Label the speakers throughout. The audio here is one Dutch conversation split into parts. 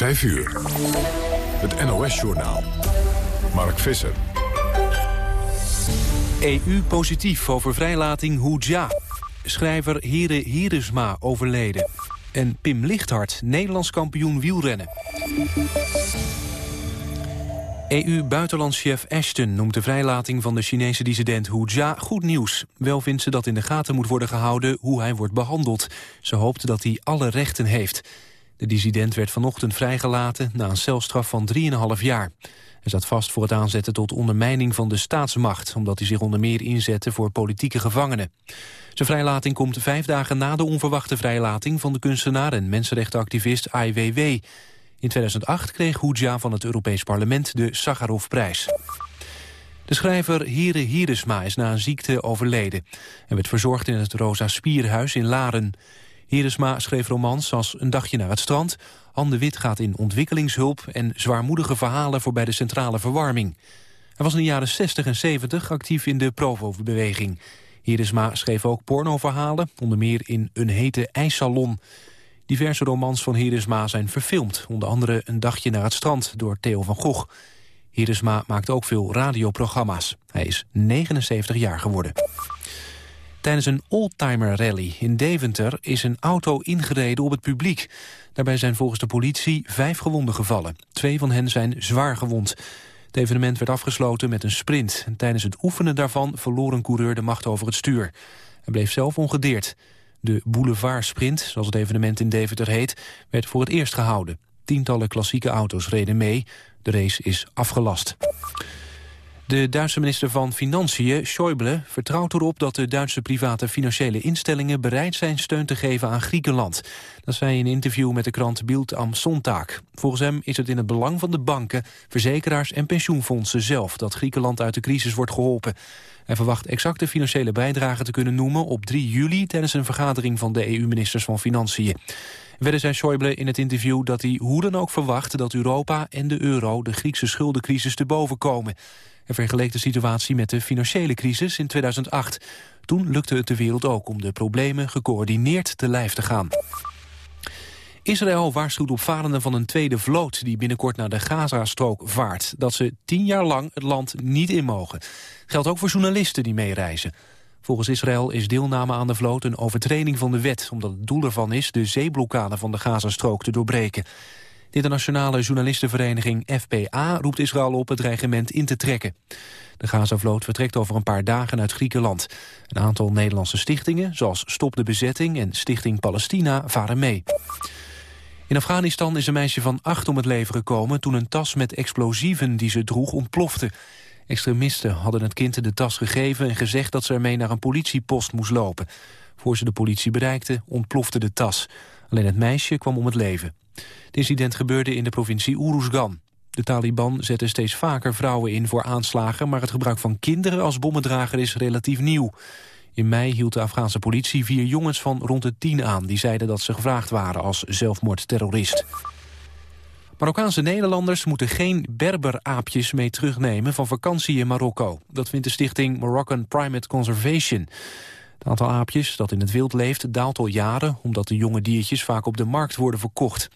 Speaker 1: 5 uur. Het NOS-journaal. Mark Visser.
Speaker 2: EU positief over vrijlating Hoedja. Schrijver Heren Heresma overleden. En Pim Lichthart, Nederlands kampioen wielrennen. EU-buitenlandschef Ashton noemt de vrijlating van de Chinese dissident Hu Jia goed nieuws. Wel vindt ze dat in de gaten moet worden gehouden hoe hij wordt behandeld. Ze hoopt dat hij alle rechten heeft. De dissident werd vanochtend vrijgelaten na een celstraf van 3,5 jaar. Hij zat vast voor het aanzetten tot ondermijning van de staatsmacht... omdat hij zich onder meer inzette voor politieke gevangenen. Zijn vrijlating komt vijf dagen na de onverwachte vrijlating... van de kunstenaar en mensenrechtenactivist Ai Weiwei. In 2008 kreeg Hoedja van het Europees Parlement de Sakharovprijs. De schrijver Hire Hieresma is na een ziekte overleden... en werd verzorgd in het Rosa Spierhuis in Laren. Hieresma schreef romans als Een dagje naar het strand... Anne Wit gaat in ontwikkelingshulp... en zwaarmoedige verhalen voor bij de centrale verwarming. Hij was in de jaren 60 en 70 actief in de Provo-beweging. Hieresma schreef ook pornoverhalen, onder meer in Een hete ijssalon... Diverse romans van Hieresma zijn verfilmd. Onder andere Een dagje naar het strand door Theo van Gogh. Hieresma maakt ook veel radioprogramma's. Hij is 79 jaar geworden. Tijdens een oldtimer rally in Deventer is een auto ingereden op het publiek. Daarbij zijn volgens de politie vijf gewonden gevallen. Twee van hen zijn zwaar gewond. Het evenement werd afgesloten met een sprint. tijdens het oefenen daarvan verloor een coureur de macht over het stuur. Hij bleef zelf ongedeerd. De Boulevard Sprint, zoals het evenement in Deventer heet, werd voor het eerst gehouden. Tientallen klassieke auto's reden mee. De race is afgelast. De Duitse minister van Financiën, Schäuble, vertrouwt erop dat de Duitse private financiële instellingen bereid zijn steun te geven aan Griekenland. Dat zei in een interview met de krant Bild am Sonntag. Volgens hem is het in het belang van de banken, verzekeraars en pensioenfondsen zelf dat Griekenland uit de crisis wordt geholpen. Hij verwacht exacte financiële bijdrage te kunnen noemen op 3 juli tijdens een vergadering van de EU-ministers van Financiën. Verder zei Schäuble in het interview dat hij hoe dan ook verwacht dat Europa en de euro de Griekse schuldencrisis te boven komen. Hij vergeleek de situatie met de financiële crisis in 2008. Toen lukte het de wereld ook om de problemen gecoördineerd te lijf te gaan. Israël waarschuwt opvarenden van een tweede vloot die binnenkort naar de Gazastrook vaart. Dat ze tien jaar lang het land niet in mogen. Geldt ook voor journalisten die meereizen. Volgens Israël is deelname aan de vloot een overtreding van de wet... omdat het doel ervan is de zeeblokkade van de Gazastrook te doorbreken. De internationale journalistenvereniging FPA roept Israël op het regiment in te trekken. De Gazavloot vertrekt over een paar dagen uit Griekenland. Een aantal Nederlandse stichtingen, zoals Stop de Bezetting en Stichting Palestina, varen mee. In Afghanistan is een meisje van acht om het leven gekomen... toen een tas met explosieven die ze droeg ontplofte. Extremisten hadden het kind de tas gegeven en gezegd... dat ze ermee naar een politiepost moest lopen. Voor ze de politie bereikte, ontplofte de tas. Alleen het meisje kwam om het leven. Het incident gebeurde in de provincie Uruzgan. De Taliban zetten steeds vaker vrouwen in voor aanslagen... maar het gebruik van kinderen als bommendrager is relatief nieuw. In mei hield de Afghaanse politie vier jongens van rond de tien aan... die zeiden dat ze gevraagd waren als zelfmoordterrorist. Marokkaanse Nederlanders moeten geen berberaapjes mee terugnemen van vakantie in Marokko. Dat vindt de stichting Moroccan Primate Conservation. Het aantal aapjes dat in het wild leeft daalt al jaren... omdat de jonge diertjes vaak op de markt worden verkocht.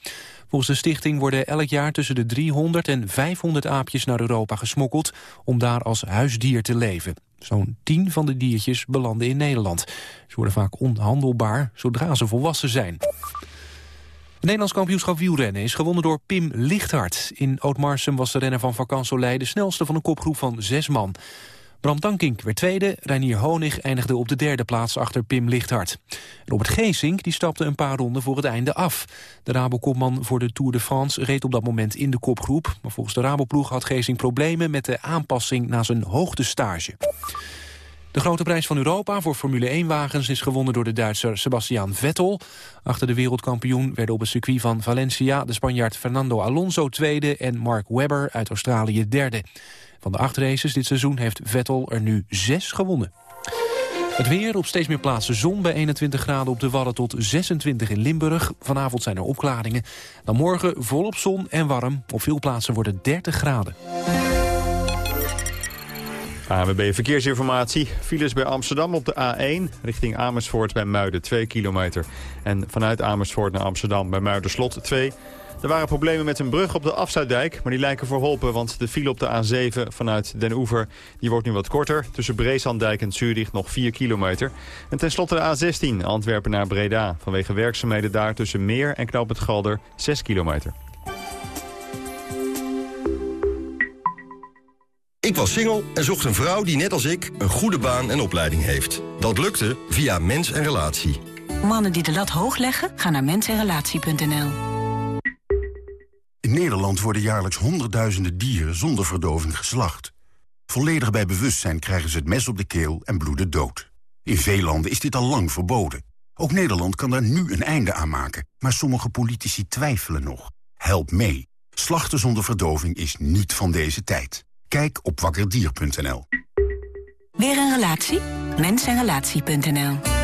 Speaker 2: Volgens de stichting worden elk jaar tussen de 300 en 500 aapjes naar Europa gesmokkeld... om daar als huisdier te leven. Zo'n 10 van de diertjes belanden in Nederland. Ze worden vaak onhandelbaar zodra ze volwassen zijn. Het Nederlands kampioenschap wielrennen is gewonnen door Pim Lichthart. In Ootmarsum was de renner van Vakansolei de snelste van een kopgroep van zes man. Bram Tankink werd tweede, Reinier Honig eindigde op de derde plaats achter Pim Lichthart. Robert Geesink die stapte een paar ronden voor het einde af. De Rabo-kopman voor de Tour de France reed op dat moment in de kopgroep. Maar volgens de Rabo-ploeg had Geesink problemen met de aanpassing na zijn hoogtestage. De grote prijs van Europa voor Formule 1-wagens is gewonnen door de Duitser Sebastian Vettel. Achter de wereldkampioen werden op het circuit van Valencia de Spanjaard Fernando Alonso tweede en Mark Webber uit Australië derde. Van de acht races dit seizoen heeft Vettel er nu zes gewonnen. Het weer op steeds meer plaatsen zon bij 21 graden op de Wadden tot 26 in Limburg. Vanavond zijn er opklaringen. Dan morgen volop zon en warm. Op veel plaatsen worden 30 graden.
Speaker 3: ANWB Verkeersinformatie. Files bij Amsterdam op de A1 richting Amersfoort bij Muiden 2 kilometer. En vanuit Amersfoort naar Amsterdam bij Muiderslot 2. Er waren problemen met een brug op de Afsluitdijk, maar die lijken verholpen... want de file op de A7 vanuit Den Oever die wordt nu wat korter. Tussen Breeslanddijk en Zurich nog 4 kilometer. En tenslotte de A16, Antwerpen naar Breda. Vanwege werkzaamheden daar tussen Meer en Knoop het Galder 6 kilometer.
Speaker 4: Ik was single en zocht een vrouw die net als ik een goede baan en opleiding heeft. Dat lukte via Mens en Relatie.
Speaker 5: Mannen die de lat hoog leggen, gaan naar mensenrelatie.nl.
Speaker 6: In Nederland worden jaarlijks honderdduizenden dieren zonder verdoving geslacht. Volledig bij bewustzijn krijgen ze het mes op de keel en bloeden dood. In veel landen is dit al lang verboden. Ook Nederland kan daar nu een einde aan maken. Maar sommige politici twijfelen nog. Help mee. Slachten zonder verdoving is niet van deze tijd. Kijk op wakkerdier.nl.
Speaker 5: Weer een relatie? Mensenrelatie.nl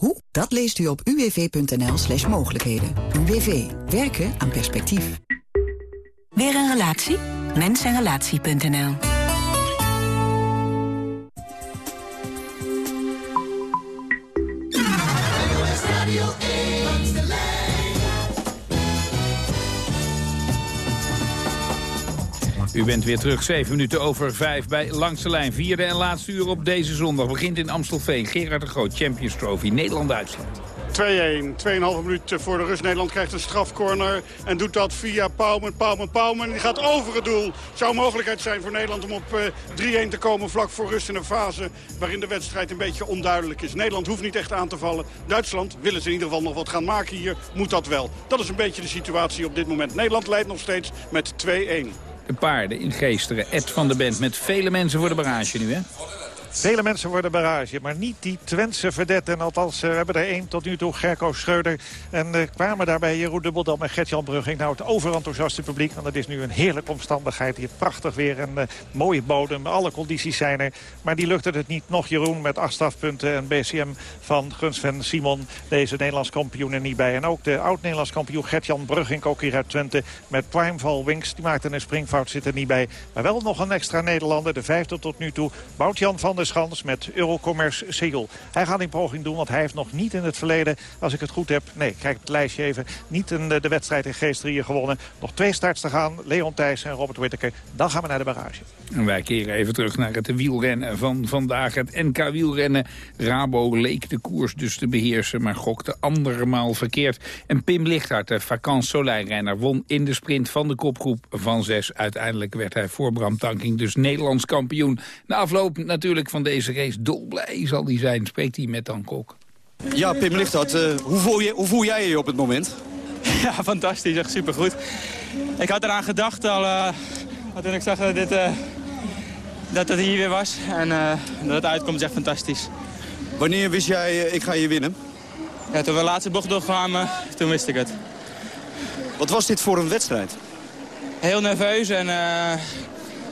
Speaker 7: Hoe? Dat leest u op uwv.nl slash mogelijkheden. UWV. Werken aan perspectief.
Speaker 5: Weer een relatie? Mensenrelatie.nl
Speaker 8: U bent weer terug, 7 minuten over 5 bij Langste Lijn. Vierde en laatste uur op deze zondag begint in Amstelveen. Gerard de Groot, Champions Trophy, Nederland-Duitsland.
Speaker 9: 2-1, 2,5 minuten voor de rust. Nederland krijgt een strafcorner en doet dat via Pauwman, Pauwman, Pauwman. Die gaat over het doel. Zou mogelijkheid zijn voor Nederland om op 3-1 eh, te komen vlak voor rust in een fase waarin de wedstrijd een beetje onduidelijk is. Nederland hoeft niet echt aan te vallen. Duitsland willen ze in ieder geval nog wat gaan maken hier. Moet dat wel. Dat is een beetje de situatie op dit moment. Nederland leidt nog steeds met 2-1
Speaker 8: paarden in Geesteren. Ed van de Bent met vele mensen voor de barrage nu, hè?
Speaker 10: Vele mensen worden barrage, maar niet die Twentse verdette. En althans, eh, we hebben er één tot nu toe, Gerco Schreuder. En uh, kwamen daarbij Jeroen Dubbeldam en Gertjan Brugging. Nou, het overenthousiaste publiek, want het is nu een heerlijke omstandigheid. Hier prachtig weer en uh, mooie bodem, alle condities zijn er. Maar die lukte het niet nog, Jeroen, met acht strafpunten. En BCM van Gunsven Simon, deze Nederlands kampioen er niet bij. En ook de oud-Nederlands kampioen Gertjan Brugging, ook hier uit Twente. Met Primeval Wings, die maakte een springfout, zit er niet bij. Maar wel nog een extra Nederlander, de vijfde tot nu toe. Boutjan van Schans met Eurocommerce Seoul. Hij gaat in poging doen, want hij heeft nog niet in het verleden, als ik het goed heb... nee, kijk het lijstje even, niet de, wedstrijd in Geestrieën gewonnen. Nog twee starts te gaan, Leon Thijs en Robert Whittaker. Dan gaan we naar de barrage.
Speaker 8: En wij keren even terug naar het wielrennen van vandaag. Het NK wielrennen. Rabo leek de koers dus te beheersen, maar gokte andermaal verkeerd. En Pim Lichthart, de Vakant Soleil-renner, won in de sprint van de kopgroep van zes. Uiteindelijk werd hij voor Bram Tanking dus Nederlands kampioen. Na afloop natuurlijk van deze race dolblij zal hij zijn, spreekt hij met Dan Kok.
Speaker 11: Ja, Pim Lichthart, uh, hoe, voel je, hoe voel jij je op het moment?
Speaker 12: Ja, fantastisch, echt supergoed. Ik had eraan gedacht al, uh, toen ik zag dat, dit, uh, dat het hier weer was. En dat het uitkomt is echt fantastisch.
Speaker 11: Wanneer wist jij, ik ga hier winnen?
Speaker 12: Ja, toen we de laatste bocht doorkwamen, toen wist ik het.
Speaker 11: Wat was dit voor een wedstrijd?
Speaker 12: Heel nerveus en er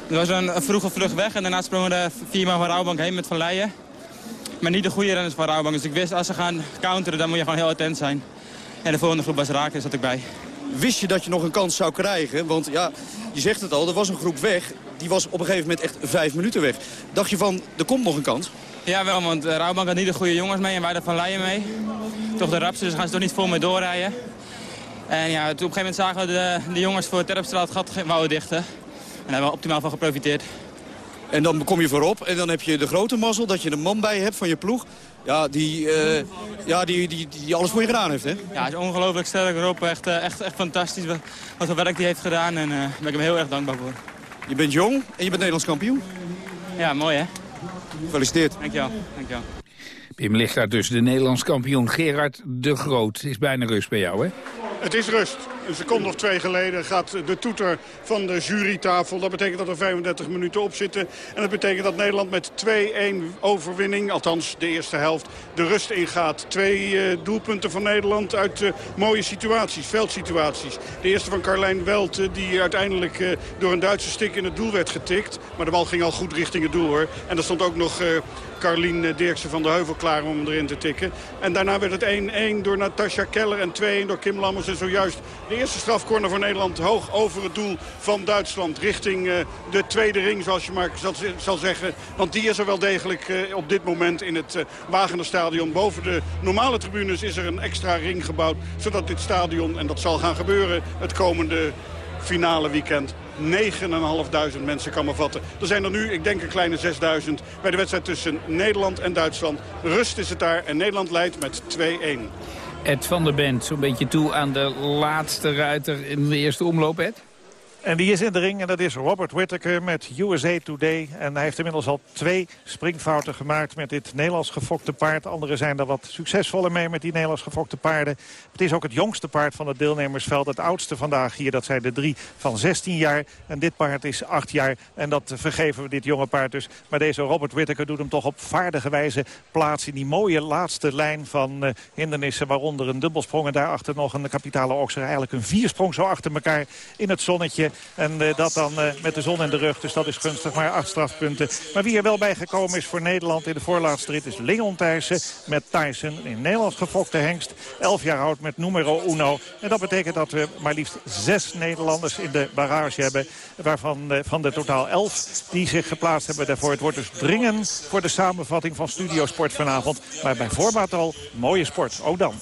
Speaker 12: was een, vroege vlucht weg en daarna sprongen de vier man van Rouwbank heen met Van Leijen. Maar niet de goede renners van Rouwbank. Dus ik wist, als ze gaan counteren, dan moet je gewoon heel attent zijn. En de volgende groep was raken, daar zat ik bij.
Speaker 11: Wist je dat je nog een kans zou krijgen? Want ja, je zegt het al, er was een groep weg. Die was op een gegeven moment echt vijf minuten weg. Dacht je van, er komt nog een kans?
Speaker 12: Ja, wel, want uh, Rouwbank had niet de goede jongens mee en wij hadden Van Leijen mee. Toch de rapsen, dus gaan ze toch niet vol mee doorrijden. En ja, toen op een gegeven moment zagen we de, de jongens voor Terpstraat het gat wouden dichten. En daar hebben we optimaal van geprofiteerd.
Speaker 11: En dan kom je voorop en dan heb je de grote mazzel dat je een man bij hebt van je ploeg. Ja, die, uh, ja, die, die, die, alles voor je gedaan heeft, hè?
Speaker 12: Ja, hij is ongelooflijk sterk erop. Echt, eh, echt, echt fantastisch wat, wat voor werk hij heeft gedaan. En uh, daar ben ik hem heel erg dankbaar voor.
Speaker 11: Je bent jong en je bent Nederlands kampioen.
Speaker 12: Ja, mooi hè?
Speaker 11: Gefeliciteerd.
Speaker 12: Dankjewel. Dankjewel.
Speaker 8: Pim Lichtaert dus, de Nederlands kampioen Gerard de Groot. Het is bijna rust bij jou, hè?
Speaker 9: Het is rust. Een seconde of twee geleden gaat de toeter van de jurytafel. Dat betekent dat er 35 minuten op zitten. En dat betekent dat Nederland met 2-1 overwinning, althans de eerste helft, de rust ingaat. Twee uh, doelpunten van Nederland uit uh, mooie situaties, veldsituaties. De eerste van Carlijn Welt, uh, die uiteindelijk door een Duitse stik in het doel werd getikt. Maar de bal ging al goed richting het doel hoor. En er stond ook nog Carlien Dirksen van de Heuvel klaar om erin te tikken. En daarna werd het 1-1 door Natasja Keller en 2-1 door Kim Lammers. En zojuist de eerste strafcorner voor Nederland hoog over het doel van Duitsland. Richting uh, de tweede ring, zoals je maar zal, zeggen. Want die is er wel degelijk uh, op dit moment in het uh, Wagenerstadion. Boven de normale tribunes is er een extra ring gebouwd. Zodat dit stadion, en dat zal gaan gebeuren het komende finale weekend 9.500 mensen kan bevatten. Er zijn er nu, ik denk, een kleine 6.000 bij de wedstrijd tussen Nederland en Duitsland. Rust is het daar en Nederland leidt met 2-1.
Speaker 8: Ed van der Bent, zo'n beetje toe aan de laatste ruiter in de eerste omloop, Ed?
Speaker 10: En die is in de ring en dat is Robert Whittaker met USA Today. En hij heeft inmiddels al twee springfouten gemaakt met dit Nederlands gefokte paard. Anderen zijn er wat succesvoller mee met die Nederlands gefokte paarden. Het is ook het jongste paard van het deelnemersveld. Het oudste vandaag hier, dat zijn de drie van 16 jaar. En dit paard is 8 jaar en dat vergeven we dit jonge paard dus. Maar deze Robert Whittaker doet hem toch op vaardige wijze plaatsen... in die mooie laatste lijn van uh, hindernissen. Waaronder een dubbelsprong en daarachter nog een kapitale okser. Eigenlijk een viersprong zo achter elkaar in het zonnetje. En uh, dat dan uh, met de zon in de rug. Dus dat is gunstig, maar acht strafpunten. Maar wie er wel bij gekomen is voor Nederland in de voorlaatste rit... is Leon Thijssen met Tyson in Nederlands gefokte hengst. Elf jaar oud met numero uno. En dat betekent dat we maar liefst zes Nederlanders in de barrage hebben. Waarvan uh, van de totaal elf die zich geplaatst hebben daarvoor. Het wordt dus dringend voor de samenvatting van Studiosport vanavond. Maar bij voorbaat al mooie sport. Ook dan.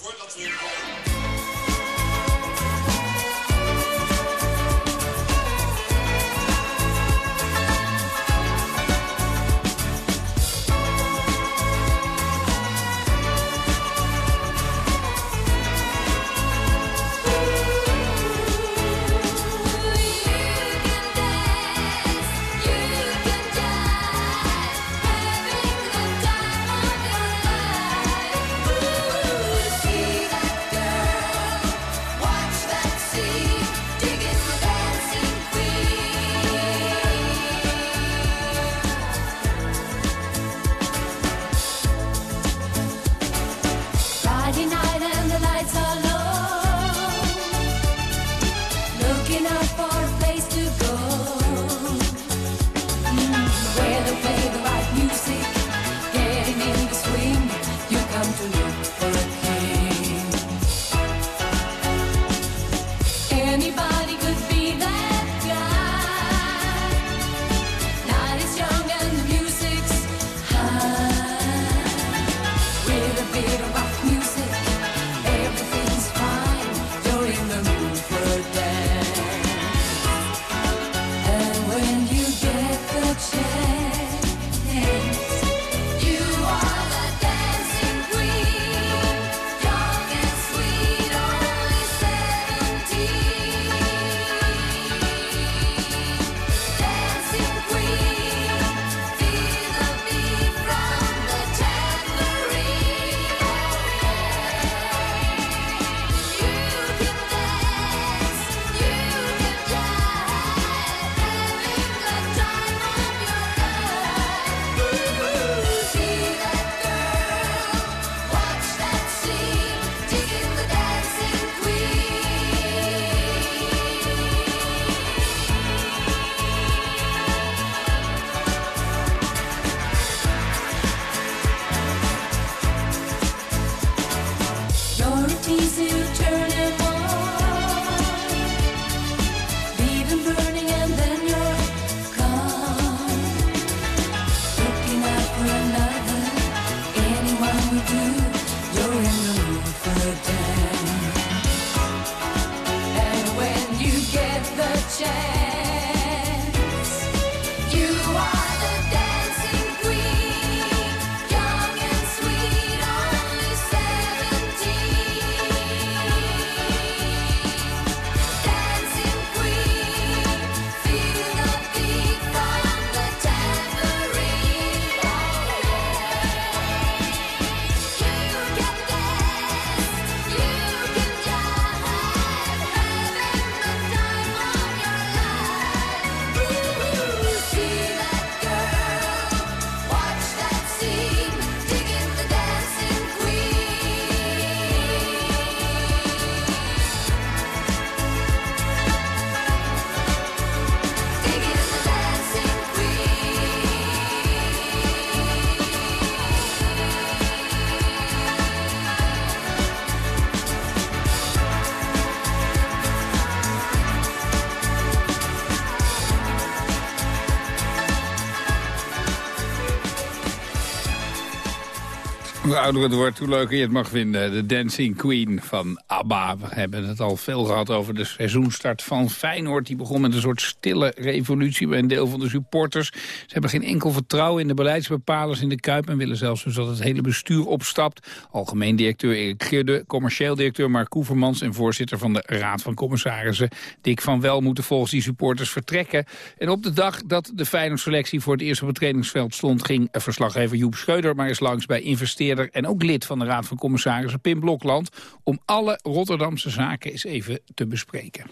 Speaker 8: Ouder het wordt, hoe leuker je het mag vinden. De Dancing Queen van ABBA. We hebben het al veel gehad over de seizoenstart van Feyenoord. Die begon met een soort stille revolutie bij een deel van de supporters. Ze hebben geen enkel vertrouwen in de beleidsbepalers in de Kuip... en willen zelfs dus dat het hele bestuur opstapt. Algemeen directeur Erik Geerde, commercieel directeur Mark Koevermans... en voorzitter van de Raad van Commissarissen Dick van Wel... moeten volgens die supporters vertrekken. En op de dag dat de Feyenoord-selectie voor het eerst op het trainingsveld stond... ging verslaggever Joep Scheuder maar eens langs bij investeerders en ook lid van de Raad van Commissarissen Pim Blokland... om alle Rotterdamse zaken eens even te bespreken.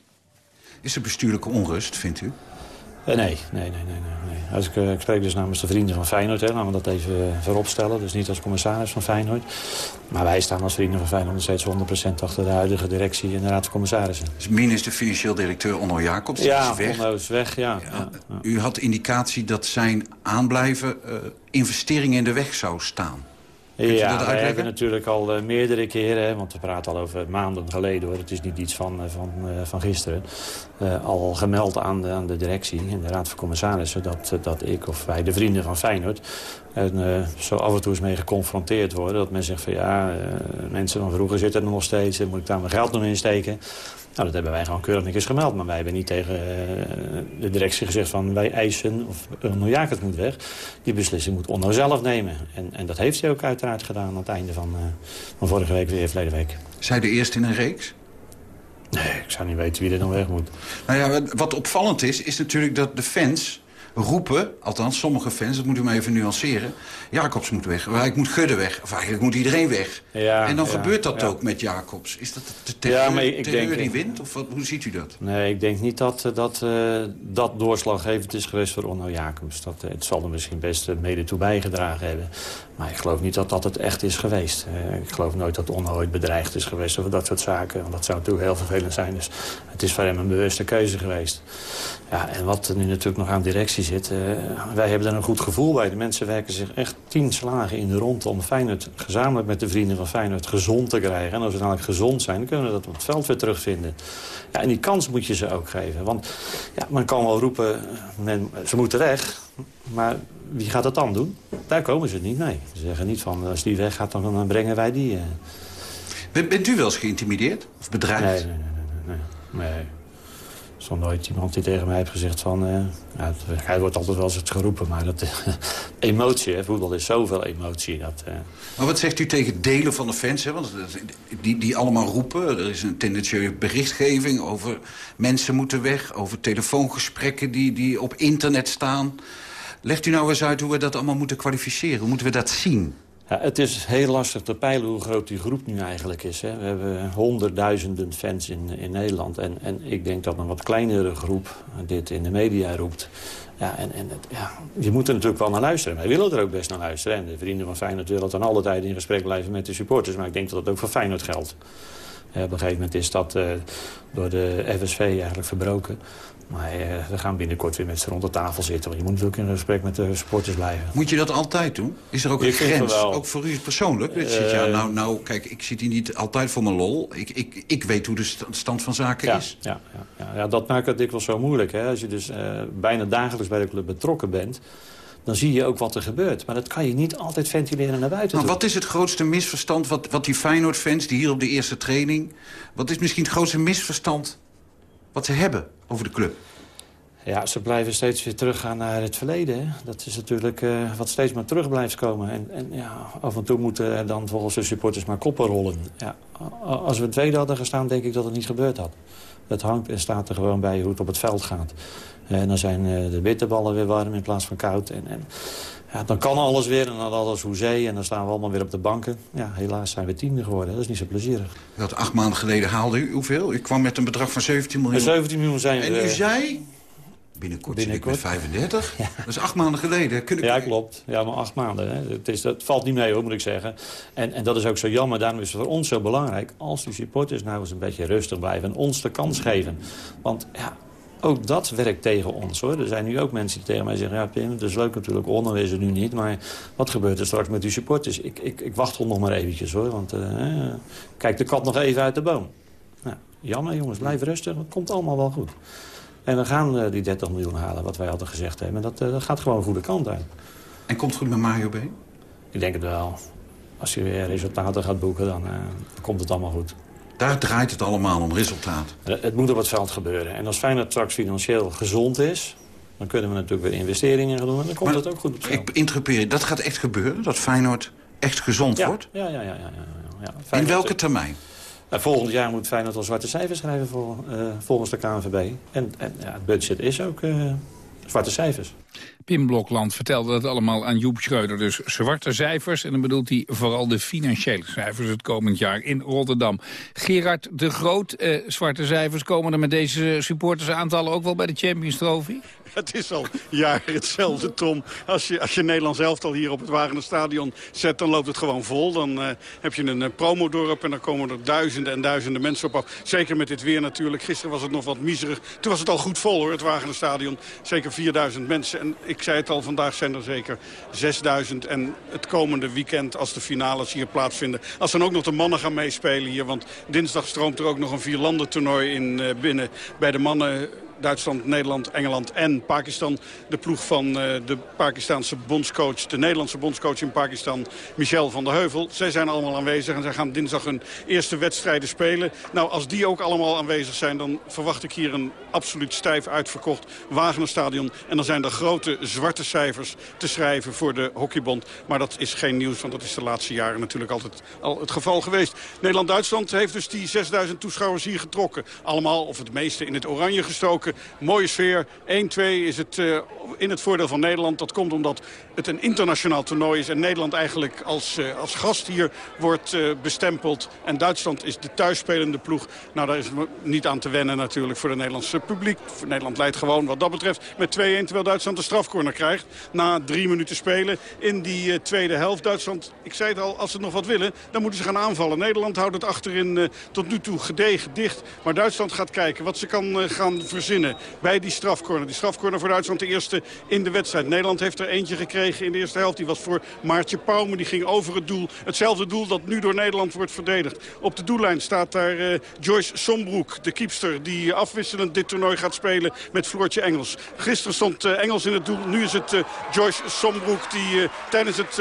Speaker 13: Is er bestuurlijke onrust, vindt u?
Speaker 14: nee, nee, nee, nee, nee. Als ik, ik spreek dus namens de vrienden van Feyenoord, hè, laten we dat even vooropstellen. Dus niet als commissaris van Feyenoord. Maar wij staan als vrienden van Feyenoord nog steeds 100% achter de huidige directie en de Raad van Commissarissen.
Speaker 13: Dus Min is de financieel directeur Onno Jacobs,
Speaker 14: ja,
Speaker 13: is weg.
Speaker 14: Onno is weg, ja.
Speaker 13: ja, U had indicatie dat zijn aanblijven uh, investeringen in de weg zou staan.
Speaker 14: Ja, we hebben natuurlijk al uh, meerdere keren, want we praten al over maanden geleden hoor. Het is niet iets van, uh, van, uh, van gisteren. al gemeld aan de, aan de directie en de Raad van Commissarissen dat, dat ik of wij, de vrienden van Feyenoord, en, zo af en toe eens mee geconfronteerd worden. Dat men zegt van ja, mensen van vroeger zitten er nog steeds, moet ik daar mijn geld nog in steken? Nou, dat hebben wij gewoon keurig niks gemeld. Maar wij hebben niet tegen de directie gezegd van wij eisen of Onno Jacobs moet weg. Die beslissing moet Onno zelf nemen. En, en dat heeft hij ook uiteraard gedaan aan het einde van, uh, van vorige week weer, verleden week.
Speaker 13: Zij de eerste in een reeks?
Speaker 14: Nee, ik zou niet weten wie er dan weg moet.
Speaker 13: Nou ja, wat opvallend is, is natuurlijk dat de fans roepen, althans sommige fans, dat moet u maar even nuanceren... Jacobs moet weg, eigenlijk moet Gudde weg, of eigenlijk moet iedereen weg.
Speaker 14: Ja,
Speaker 13: en dan
Speaker 14: ja,
Speaker 13: gebeurt dat
Speaker 14: ja.
Speaker 13: ook met Jacobs. Is dat de terreur,
Speaker 14: Ja, maar ik
Speaker 13: terreur
Speaker 14: denk-
Speaker 13: die wint, of wat, hoe ziet u dat?
Speaker 14: Nee, ik denk niet dat eh, dat, eh, dat doorslaggevend is geweest voor Onno Jacobs. Dat, eh, het zal er misschien best mede toe bijgedragen hebben. Maar ik geloof niet dat dat het echt is geweest. Eh, ik geloof nooit dat Onno ooit bedreigd is geweest over dat soort zaken. Want dat zou natuurlijk heel vervelend zijn. Dus het is voor hem een bewuste keuze geweest. Ja, en wat er nu natuurlijk nog aan directie zit... eh, wij hebben er een goed gevoel bij. De mensen werken zich echt tien slagen in de rond... om Feyenoord gezamenlijk met de vrienden van Feyenoord gezond te krijgen. En als we namelijk gezond zijn, dan kunnen we dat op het veld weer terugvinden. Ja, en die kans moet je ze ook geven. Want ja, men kan wel roepen, men, ze moeten weg... maar wie gaat dat dan doen? Daar komen ze niet mee. Ze zeggen niet van, als die weggaat, dan, dan brengen wij die... eh.
Speaker 13: Bent, u wel eens geïntimideerd of bedreigd?
Speaker 14: Nee, nee, nee. nee, nee. Er is nooit iemand die tegen mij heeft gezegd van... ja, het, hij wordt altijd wel eens het geroepen, maar dat, emotie, hè, voetbal is zoveel emotie. Dat, eh,
Speaker 13: Maar wat zegt u tegen delen van de fans? Hè? Want die, die allemaal roepen, er is een tendentieuze berichtgeving... over mensen moeten weg, over telefoongesprekken die, die op internet staan. Legt u nou eens uit hoe we dat allemaal moeten kwalificeren? Hoe moeten we dat zien?
Speaker 14: Ja, het is heel lastig te peilen hoe groot die groep nu eigenlijk is. Hè. We hebben honderdduizenden fans in, in Nederland. En, en ik denk dat een wat kleinere groep dit in de media roept. Ja, en, en ja, je moet er natuurlijk wel naar luisteren. Wij willen er ook best naar luisteren. En de vrienden van Feyenoord willen dan alle tijd in gesprek blijven met de supporters. Maar ik denk dat dat ook voor Feyenoord geldt. Op een gegeven moment is dat eh, door de FSV eigenlijk verbroken. Maar eh, we gaan binnenkort weer met z'n rond de tafel zitten. Want je moet natuurlijk in gesprek met de supporters blijven.
Speaker 13: Moet je dat altijd doen? Is er ook een
Speaker 14: Ik
Speaker 13: grens? Ook voor u persoonlijk? Zegt, ja,
Speaker 14: Eh,
Speaker 13: nou, nou, kijk, ik zit hier niet altijd voor mijn lol. Ik, ik, ik weet hoe de st- stand van zaken
Speaker 14: Ja,
Speaker 13: is.
Speaker 14: ja, ja, ja, ja, dat maakt het dikwijls zo moeilijk. Hè? Als je dus bijna dagelijks bij de club betrokken bent... dan zie je ook wat er gebeurt. Maar dat kan je niet altijd ventileren naar buiten
Speaker 13: Maar wat is het grootste misverstand wat, wat die Feyenoord-fans... die hier op de eerste training... wat is misschien het grootste misverstand wat ze hebben over de club?
Speaker 14: Ja, ze blijven steeds weer teruggaan naar het verleden. Hè? Dat is natuurlijk eh, wat steeds maar terug blijft komen. En, en ja, af en toe moeten er dan volgens de supporters maar koppen rollen. Ja, als we tweede hadden gestaan, denk ik dat het niet gebeurd had. Het hangt en staat er gewoon bij hoe het op het veld gaat. En dan zijn eh, de witte ballen weer warm in plaats van koud. En, en ja, dan kan alles weer en dan alles hoezee. En dan staan we allemaal weer op de banken. Ja, helaas zijn we tiende geworden. Dat is niet zo plezierig.
Speaker 13: Had acht maanden geleden haalde u hoeveel? U kwam met een bedrag van 17 miljoen.
Speaker 14: En 17 miljoen zijn we...
Speaker 13: En u zei... Binnenkort,
Speaker 14: Binnenkort.
Speaker 13: zit ik met 35. Dat is acht maanden geleden. Kun ik...
Speaker 14: Ja, klopt. Ja, maar acht maanden. Hè. Het, is, het valt niet mee, hoor, moet ik zeggen. En, en dat is ook zo jammer. Daarom is het voor ons zo belangrijk... als die supporters nou eens een beetje rustig blijven... en ons de kans geven. Want ja, ook dat werkt tegen ons, hoor. Er zijn nu ook mensen die tegen mij zeggen... ja, Pim, het is leuk natuurlijk, Onno is er nu niet... maar wat gebeurt er straks met die supporters? Ik, ik, ik wacht nog maar eventjes, hoor. Want eh, kijk de kat nog even uit de boom. Nou, jammer, jongens, blijf rustig. Het komt allemaal wel goed. En we gaan eh, die 30 miljoen halen, wat wij altijd gezegd hebben. En dat, eh, dat gaat gewoon de goede kant uit.
Speaker 13: En komt het goed met Mario B?
Speaker 14: Ik denk het wel. als hij weer resultaten gaat boeken, dan komt het allemaal goed.
Speaker 13: Daar draait het allemaal om, resultaat.
Speaker 14: Het moet op het veld gebeuren. En als Feyenoord straks financieel gezond is... dan kunnen we natuurlijk weer investeringen gaan doen... en dan komt het ook goed op het
Speaker 13: veld. Ik interpreteer, dat gaat echt gebeuren? Dat Feyenoord echt gezond wordt?
Speaker 14: Ja, ja, ja. ja, ja, ja.
Speaker 13: In welke termijn?
Speaker 14: Nou, volgend jaar moet Feyenoord al zwarte cijfers schrijven voor, uh, volgens de KNVB. En, en ja, het budget is ook uh, zwarte cijfers.
Speaker 8: Pim Blokland vertelde dat allemaal aan Joep Schreuder. Dus zwarte cijfers, en dan bedoelt hij vooral de financiële cijfers het komend jaar in Rotterdam. Gerard de Groot, eh, zwarte cijfers, komen er met deze supportersaantallen ook wel bij de Champions Trophy?
Speaker 9: Het is al jaren hetzelfde, Tom. Als je, als je Nederlands elftal hier op het Wagener Stadion zet, dan loopt het gewoon vol. Dan uh, heb je een uh, promodorp en dan komen er duizenden en duizenden mensen op af. Zeker met dit weer natuurlijk. Gisteren was het nog wat miserig. Toen was het al goed vol hoor, het Wagener Stadion. Zeker 4000 mensen. En ik zei het al, vandaag zijn er zeker 6000. En het komende weekend, als de finales hier plaatsvinden... als dan ook nog de mannen gaan meespelen hier... want dinsdag stroomt er ook nog een vierlandentoernooi in uh, binnen bij de mannen Duitsland, Nederland, Engeland en Pakistan. De ploeg van uh, de Pakistanse bondscoach, de Nederlandse bondscoach in Pakistan, Michel van der Heuvel. Zij zijn allemaal aanwezig en zij gaan dinsdag hun eerste wedstrijden spelen. Nou, als die ook allemaal aanwezig zijn, dan verwacht ik hier een absoluut stijf uitverkocht Wagenerstadion. En dan zijn er grote zwarte cijfers te schrijven voor de hockeybond. Maar dat is geen nieuws, want dat is de laatste jaren natuurlijk altijd al het geval geweest. Nederland-Duitsland heeft dus die 6000 toeschouwers hier getrokken. Allemaal, of het meeste, in het oranje gestoken. Mooie sfeer. 1-2 is het uh, in het voordeel van Nederland. Dat komt omdat het een internationaal toernooi is. En Nederland eigenlijk als, uh, als gast hier wordt uh, bestempeld. En Duitsland is de thuisspelende ploeg. Nou, daar is niet aan te wennen natuurlijk voor het Nederlandse publiek. Nederland leidt gewoon wat dat betreft met 2-1. Terwijl Duitsland de strafcorner krijgt. Na drie minuten spelen in die tweede helft. Duitsland, ik zei het al, als ze nog wat willen, dan moeten ze gaan aanvallen. Nederland houdt het achterin tot nu toe gedegen dicht. Maar Duitsland gaat kijken wat ze kan gaan verzinnen bij die strafcorner. Die strafcorner voor Duitsland de eerste in de wedstrijd. Nederland heeft er eentje gekregen in de eerste helft. Die was voor Maartje Pauwme. Die ging over het doel. Hetzelfde doel dat nu door Nederland wordt verdedigd. Op de doellijn staat daar uh, Joyce Sombroek, de kiepster... die afwisselend dit toernooi gaat spelen met Floortje Engels. Gisteren stond uh, Engels in het doel. Nu is het uh, Joyce Sombroek die tijdens het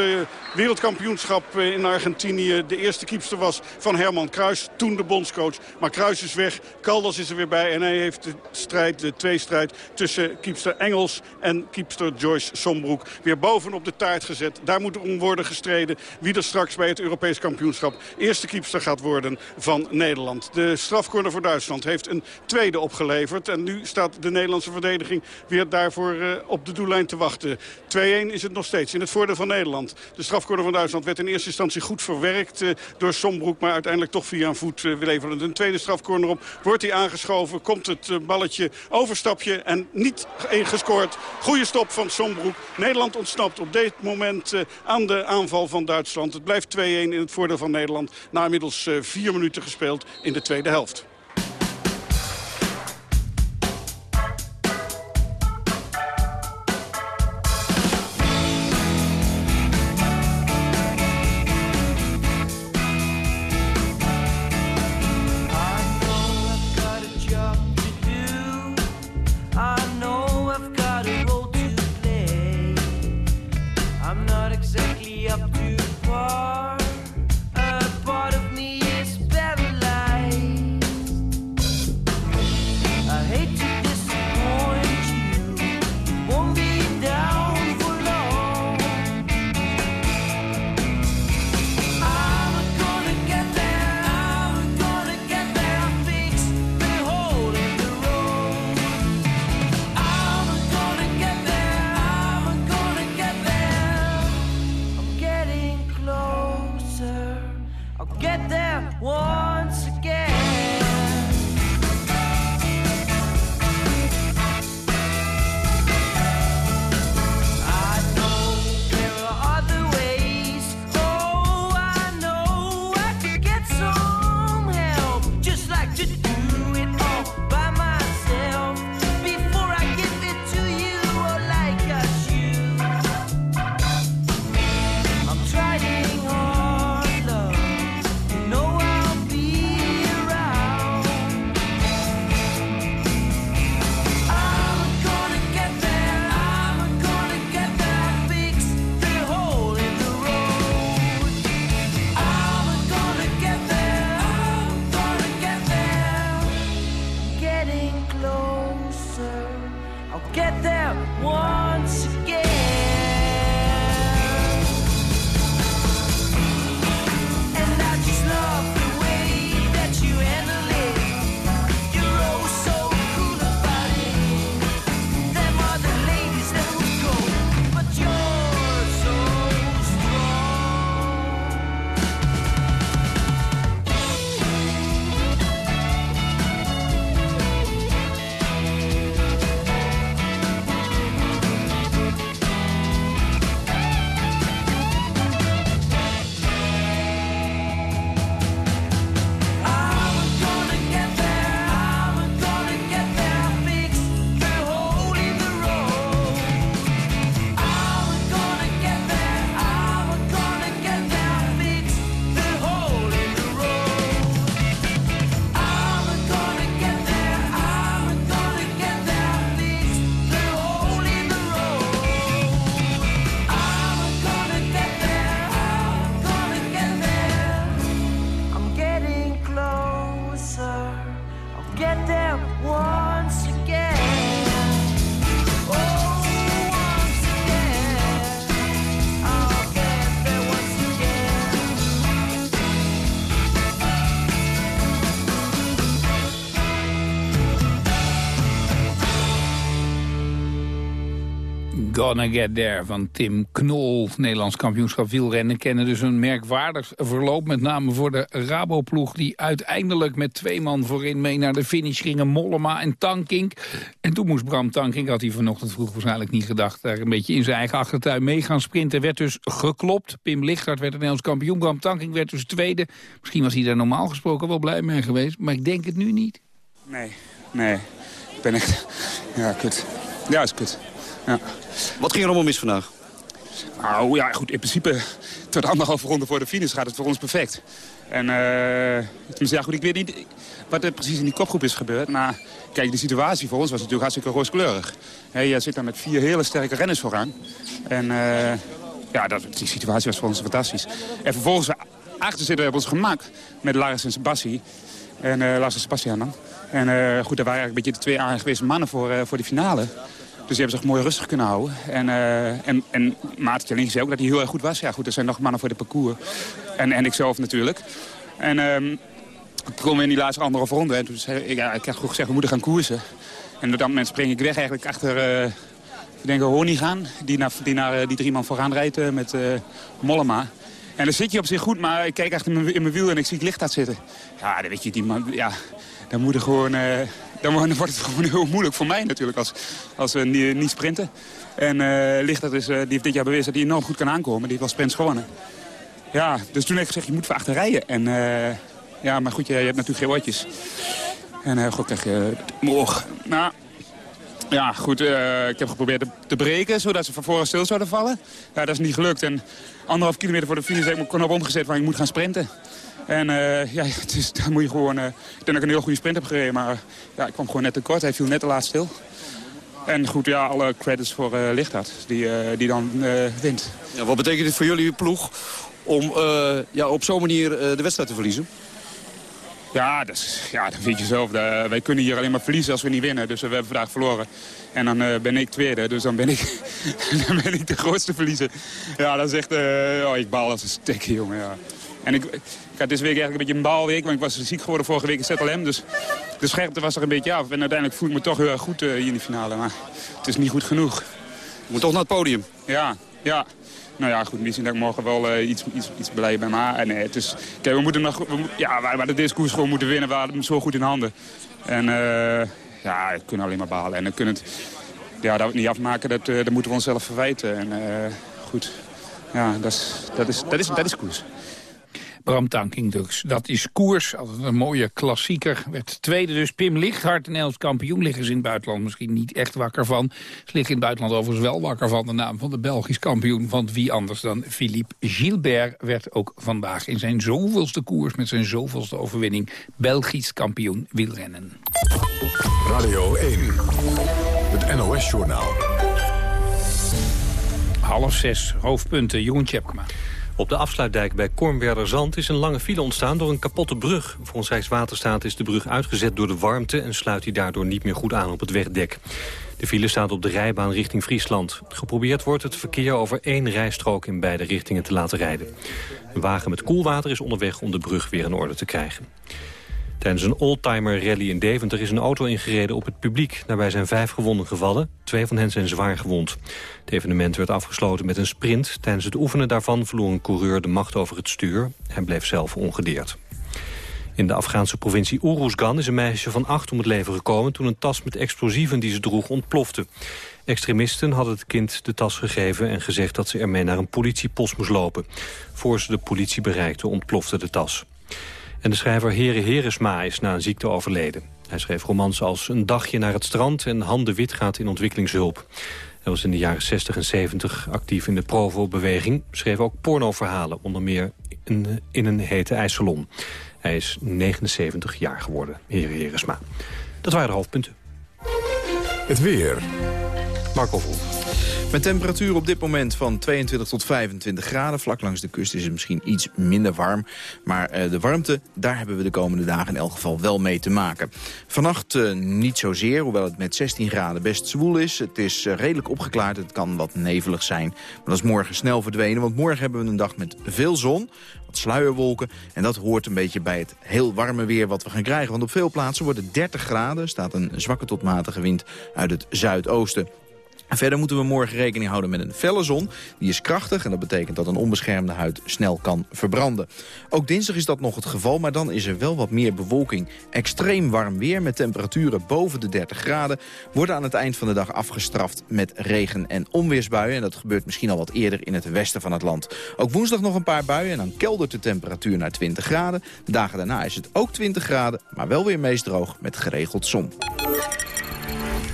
Speaker 9: wereldkampioenschap in Argentinië... de eerste kiepster was van Herman Kruis. Toen de bondscoach. Maar Kruis is weg. Caldas is er weer bij. En hij heeft de strijd de tweestrijd tussen kiepster Engels en kiepster Joyce Sombroek weer bovenop de taart gezet. Daar moet om worden gestreden wie er straks bij het Europees kampioenschap eerste kiepster gaat worden van Nederland. De strafcorner voor Duitsland heeft een tweede opgeleverd. En nu staat de Nederlandse verdediging weer daarvoor uh, op de doellijn te wachten. 2-1 is het nog steeds in het voordeel van Nederland. De strafcorner van Duitsland werd in eerste instantie goed verwerkt uh, door Sombroek. Maar uiteindelijk toch via een voet uh, leveren een tweede strafcorner op. Wordt hij aangeschoven, komt het balletje Overstapje en niet gescoord. Goede stop van Sombroek. Nederland ontsnapt op dit moment uh, aan de aanval van Duitsland. Het blijft 2-1 in het voordeel van Nederland. Na inmiddels uh, vier minuten gespeeld in de tweede helft.
Speaker 8: Gonna Get There van Tim Knol. Nederlands kampioenschap wielrennen kennen dus een merkwaardig verloop. Met name voor de Raboploeg die uiteindelijk met twee man voorin mee naar de finish gingen. Mollema en Tankink. En toen moest Bram Tankink, had hij vanochtend vroeg waarschijnlijk niet gedacht... daar een beetje in zijn eigen achtertuin mee gaan sprinten. Werd dus geklopt. Pim Lichthart werd het Nederlands kampioen. Bram Tankink werd dus tweede. Misschien was hij daar normaal gesproken wel blij mee geweest. Maar ik denk het nu niet.
Speaker 15: Nee, nee. Ik ben echt... Ja, kut. Ja, is kut. Ja.
Speaker 11: Wat ging er allemaal mis vandaag?
Speaker 15: Nou ja, goed, in principe tot anderhalve ronde voor de finish gaat het voor ons perfect. En uh, ja, goed, ik weet niet wat er precies in die kopgroep is gebeurd. Maar kijk, de situatie voor ons was natuurlijk hartstikke rooskleurig. He, je zit daar met vier hele sterke renners vooraan. En uh, ja, dat, die situatie was voor ons fantastisch. En vervolgens achter zitten we op ons gemak met Lars en Sebastian. En uh, Lars en Sebastian dan. En uh, goed, daar waren eigenlijk een beetje de twee aangewezen mannen voor, voor de finale. Dus die hebben zich mooi rustig kunnen houden. En, uh, en, en Maarten Tjalling zei ook dat hij heel erg goed was. Ja goed, er zijn nog mannen voor de parcours. En, en ik zelf natuurlijk. En um, ik kom in die laatste anderhalve ronde. En toen zei ik, ja, ik had goed gezegd, we moeten gaan koersen. En op dat moment spring ik weg eigenlijk achter, uh, ik denk Horny gaan. Die naar, die, naar die drie man vooraan rijdt met uh, Mollema. En dan zit je op zich goed, maar ik kijk achter in mijn wiel en ik zie het licht daar zitten. Ja, dan weet je, die man, ja, dan moet er gewoon dan wordt het gewoon heel moeilijk voor mij natuurlijk als, als we niet sprinten. En uh, Lichter is, uh, die heeft dit jaar bewezen dat hij enorm goed kan aankomen. Die heeft wel sprints gewonnen. Ja, dus toen heb ik gezegd, je moet voor achter rijden. En, uh, ja, maar goed, je, hebt natuurlijk geen oortjes. En goed, krijg je morgen. Nou, ja, goed, ik heb geprobeerd te, breken, zodat ze van voren stil zouden vallen. Ja, dat is niet gelukt. En anderhalf kilometer voor de finish heb ik mijn knop omgezet van ik moet gaan sprinten. En uh, ja, het is, dan moet je gewoon... Uh, ik denk dat ik een heel goede sprint heb gereden, maar uh, ja, ik kwam gewoon net te kort. Hij viel net te laat stil. En goed, ja, alle credits voor uh, Lichthart, die, die dan wint.
Speaker 11: Ja, wat betekent dit voor jullie ploeg om ja, op zo'n manier de wedstrijd te verliezen?
Speaker 15: Ja, dat, is, ja, dat weet je zelf. De, wij kunnen hier alleen maar verliezen als we niet winnen. Dus we hebben vandaag verloren. En dan ben ik tweede, dus dan ben ik, dan ben ik de grootste verliezer. Ja, dat is echt... oh, ik baal als een stekker, jongen. Ja. En ik, ik had deze week eigenlijk een beetje een baalweek, want ik was ziek geworden vorige week in ZLM. Dus de scherpte was er een beetje af. En uiteindelijk voel ik me toch heel erg goed uh, hier in de finale. Maar het is niet goed genoeg.
Speaker 11: Je moet toch naar het podium?
Speaker 15: Ja, ja. Nou ja, goed, misschien dat ik morgen wel uh, iets, iets, iets blij ben. Maar nee, het is, kijk, we moeten nog, we, ja, we hadden deze koers gewoon moeten winnen. We hadden hem zo goed in handen. En uh, ja, we kunnen alleen maar balen. En dan kunnen het, ja, dat we niet afmaken, dat, dat moeten we onszelf verwijten. En goed, ja, dat is, dat is, dat is, dat is koers.
Speaker 8: Bram Tanking dus. Dat is koers, altijd een mooie klassieker. Werd tweede dus Pim Lichthart, Nederlands kampioen. Liggen ze in het buitenland misschien niet echt wakker van. Ze liggen in het buitenland overigens wel wakker van. De naam van de Belgisch kampioen. Want wie anders dan Philippe Gilbert werd ook vandaag in zijn zoveelste koers... met zijn zoveelste overwinning Belgisch kampioen wielrennen.
Speaker 1: Radio 1, het NOS-journaal.
Speaker 8: Half zes, hoofdpunten, Jeroen Tjepkema.
Speaker 16: Op de afsluitdijk bij Kornwerderzand is een lange file ontstaan door een kapotte brug. Volgens Rijkswaterstaat is de brug uitgezet door de warmte... en sluit hij daardoor niet meer goed aan op het wegdek. De file staat op de rijbaan richting Friesland. Geprobeerd wordt het verkeer over één rijstrook in beide richtingen te laten rijden. Een wagen met koelwater is onderweg om de brug weer in orde te krijgen. Tijdens een oldtimer rally in Deventer is een auto ingereden op het publiek. Daarbij zijn vijf gewonden gevallen. Twee van hen zijn zwaar gewond. Het evenement werd afgesloten met een sprint. Tijdens het oefenen daarvan verloor een coureur de macht over het stuur. Hij bleef zelf ongedeerd. In de Afghaanse provincie Uruzgan is een meisje van acht om het leven gekomen... toen een tas met explosieven die ze droeg ontplofte. Extremisten hadden het kind de tas gegeven en gezegd dat ze ermee naar een politiepost moest lopen. Voor ze de politie bereikte ontplofte de tas. En de schrijver Here Heresma is na een ziekte overleden. Hij schreef romans als Een dagje naar het strand en Handen wit gaat in ontwikkelingshulp. Hij was in de jaren 60 en 70 actief in de Provo-beweging. Schreef ook pornoverhalen, onder meer in, in een hete ijssalon. Hij is 79 jaar geworden, Here Heresma. Dat waren de hoofdpunten.
Speaker 1: Het weer.
Speaker 16: Marco Vol.
Speaker 17: Met temperatuur op dit moment van 22 tot 25 graden. Vlak langs de kust is het misschien iets minder warm. Maar uh, de warmte, daar hebben we de komende dagen in elk geval wel mee te maken. Vannacht uh, niet zozeer, hoewel het met 16 graden best zwoel is. Het is uh, redelijk opgeklaard, het kan wat nevelig zijn. Maar dat is morgen snel verdwenen, want morgen hebben we een dag met veel zon wat sluierwolken. En dat hoort een beetje bij het heel warme weer wat we gaan krijgen. Want op veel plaatsen wordt het 30 graden, staat een zwakke tot matige wind uit het zuidoosten. Verder moeten we morgen rekening houden met een felle zon. Die is krachtig en dat betekent dat een onbeschermde huid snel kan verbranden. Ook dinsdag is dat nog het geval, maar dan is er wel wat meer bewolking. Extreem warm weer met temperaturen boven de 30 graden... worden aan het eind van de dag afgestraft met regen- en onweersbuien. En dat gebeurt misschien al wat eerder in het westen van het land. Ook woensdag nog een paar buien en dan keldert de temperatuur naar 20 graden. De dagen daarna is het ook 20 graden, maar wel weer meest droog met geregeld zon.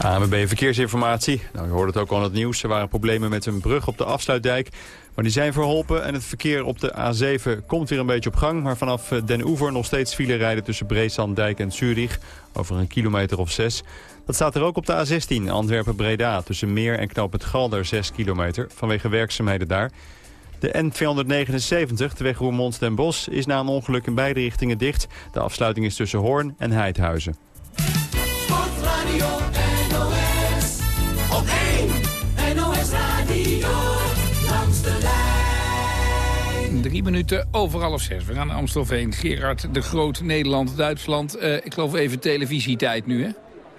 Speaker 3: AMB Verkeersinformatie. Nou, je hoorde het ook al in het nieuws. Er waren problemen met een brug op de afsluitdijk. Maar die zijn verholpen en het verkeer op de A7 komt weer een beetje op gang. Maar vanaf eh, Den Oever nog steeds file rijden tussen Breeslanddijk en Zurich. Over een kilometer of zes. Dat staat er ook op de A16 Antwerpen-Breda. Tussen Meer en Knoop het Galder 6 kilometer. Vanwege werkzaamheden daar. De N279, de weg Roermond-Den Bosch, is na een ongeluk in beide richtingen dicht. De afsluiting is tussen Hoorn en Heidhuizen.
Speaker 8: Drie minuten over half zes. We gaan naar Amstelveen. Gerard de Groot, Nederland, Duitsland. Eh, ik geloof even televisietijd nu, hè?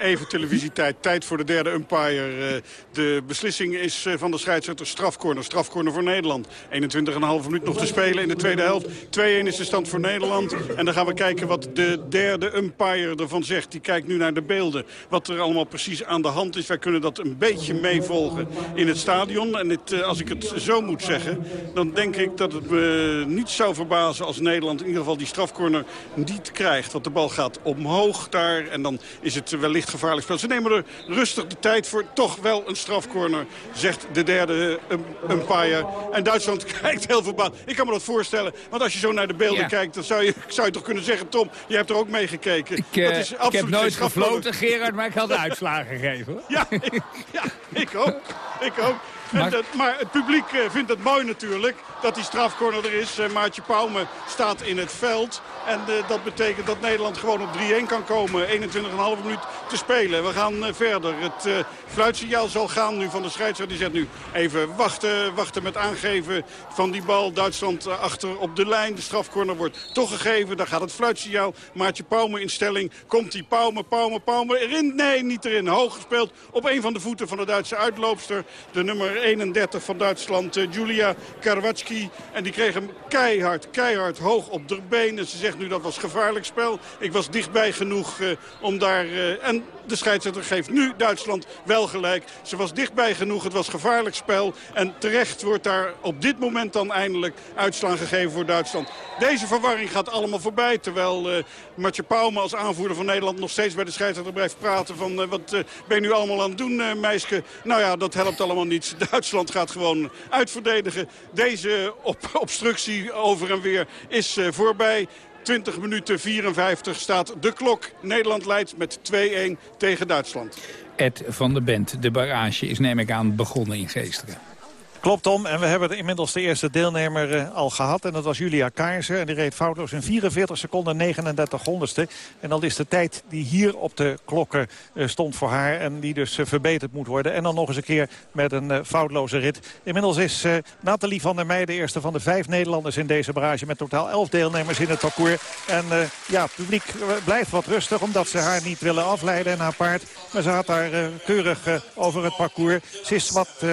Speaker 9: Even televisietijd, tijd voor de derde umpire. Eh, De beslissing is eh, van de scheidsrechter strafcorner. Strafcorner voor Nederland. 21,5 minuut nog te spelen in de tweede helft. 2-1 is de stand voor Nederland. En dan gaan we kijken wat de derde umpire ervan zegt. Die kijkt nu naar de beelden. Wat er allemaal precies aan de hand is. Wij kunnen dat een beetje meevolgen in het stadion. En eh, als ik het zo moet zeggen, dan denk ik dat het me niet zou verbazen als Nederland in ieder geval die strafcorner niet krijgt. Want de bal gaat omhoog daar en dan is het wellicht gevaarlijk spel. Ze nemen er rustig de tijd voor. Toch wel een strafcorner, zegt de derde um, umpire. En Duitsland kijkt heel verbaasd. Ik kan me dat voorstellen. Want als je zo naar de beelden
Speaker 8: Ja.
Speaker 9: kijkt, dan zou je, zou je toch kunnen zeggen... Tom, je hebt er ook mee gekeken.
Speaker 8: Ik, eh,
Speaker 9: dat is
Speaker 8: ik
Speaker 9: absoluut
Speaker 8: heb
Speaker 9: geen
Speaker 8: nooit gefloten, Gerard, maar ik had de uitslagen gegeven. hoor.
Speaker 9: Ja, ik, ja, ik ook. Ik ook.
Speaker 8: Maar-
Speaker 9: maar het publiek eh, vindt het mooi natuurlijk dat die strafcorner er is. Eh, Maartje Pauwme staat in het veld. En eh, dat betekent dat Nederland gewoon op 3-1 kan komen. 21,5 minuut te spelen. We gaan verder. Het fluitsignaal zal gaan nu van de scheidsrechter. Die zegt nu even wachten, wachten met aangeven van die bal. Duitsland achter op de lijn. De strafcorner wordt toch gegeven. Daar gaat het fluitsignaal. Maartje Pauwme in stelling. Komt die Pauwme, Pauwme, Pauwme erin? Nee, niet erin. Hoog gespeeld op een van de voeten van de Duitse uitloopster. De nummer 31 van Duitsland, eh, Julia Karwatski. En die kreeg hem keihard, keihard hoog op de benen. Ze zegt nu dat was gevaarlijk spel. Ik was dichtbij genoeg eh, om daar... eh, en de scheidsrechter geeft nu Duitsland wel gelijk. Ze was dichtbij genoeg, het was gevaarlijk spel. En terecht wordt daar op dit moment dan eindelijk uitslag gegeven voor Duitsland. Deze verwarring gaat allemaal voorbij. Terwijl Matje Pauwme als aanvoerder van Nederland nog steeds bij de scheidsrechter blijft praten. Van wat ben je nu allemaal aan het doen, eh meisje? Nou ja, dat helpt allemaal niet. Duitsland gaat gewoon uitverdedigen. Deze op obstructie over en weer is eh, voorbij. 20 minuten 54 staat de klok. Nederland leidt met 2-1 tegen Duitsland.
Speaker 8: Ed van de Bent, de barrage is neem ik aan begonnen in Geesteren.
Speaker 10: Klopt Tom, en we hebben inmiddels de eerste deelnemer eh, al gehad. En dat was Julia Kaarsen. En die reed foutloos in 44 seconden 39 honderdste. En dat is de tijd die hier op de klokken eh, stond voor haar. En die dus eh, verbeterd moet worden. En dan nog eens een keer met een foutloze rit. Inmiddels is Nathalie van der Meij de eerste van de vijf Nederlanders in deze barrage. Met totaal 11 deelnemers in het parcours. En ja, het publiek blijft wat rustig omdat ze haar niet willen afleiden en haar paard. Maar ze gaat daar keurig over het parcours. Ze is wat...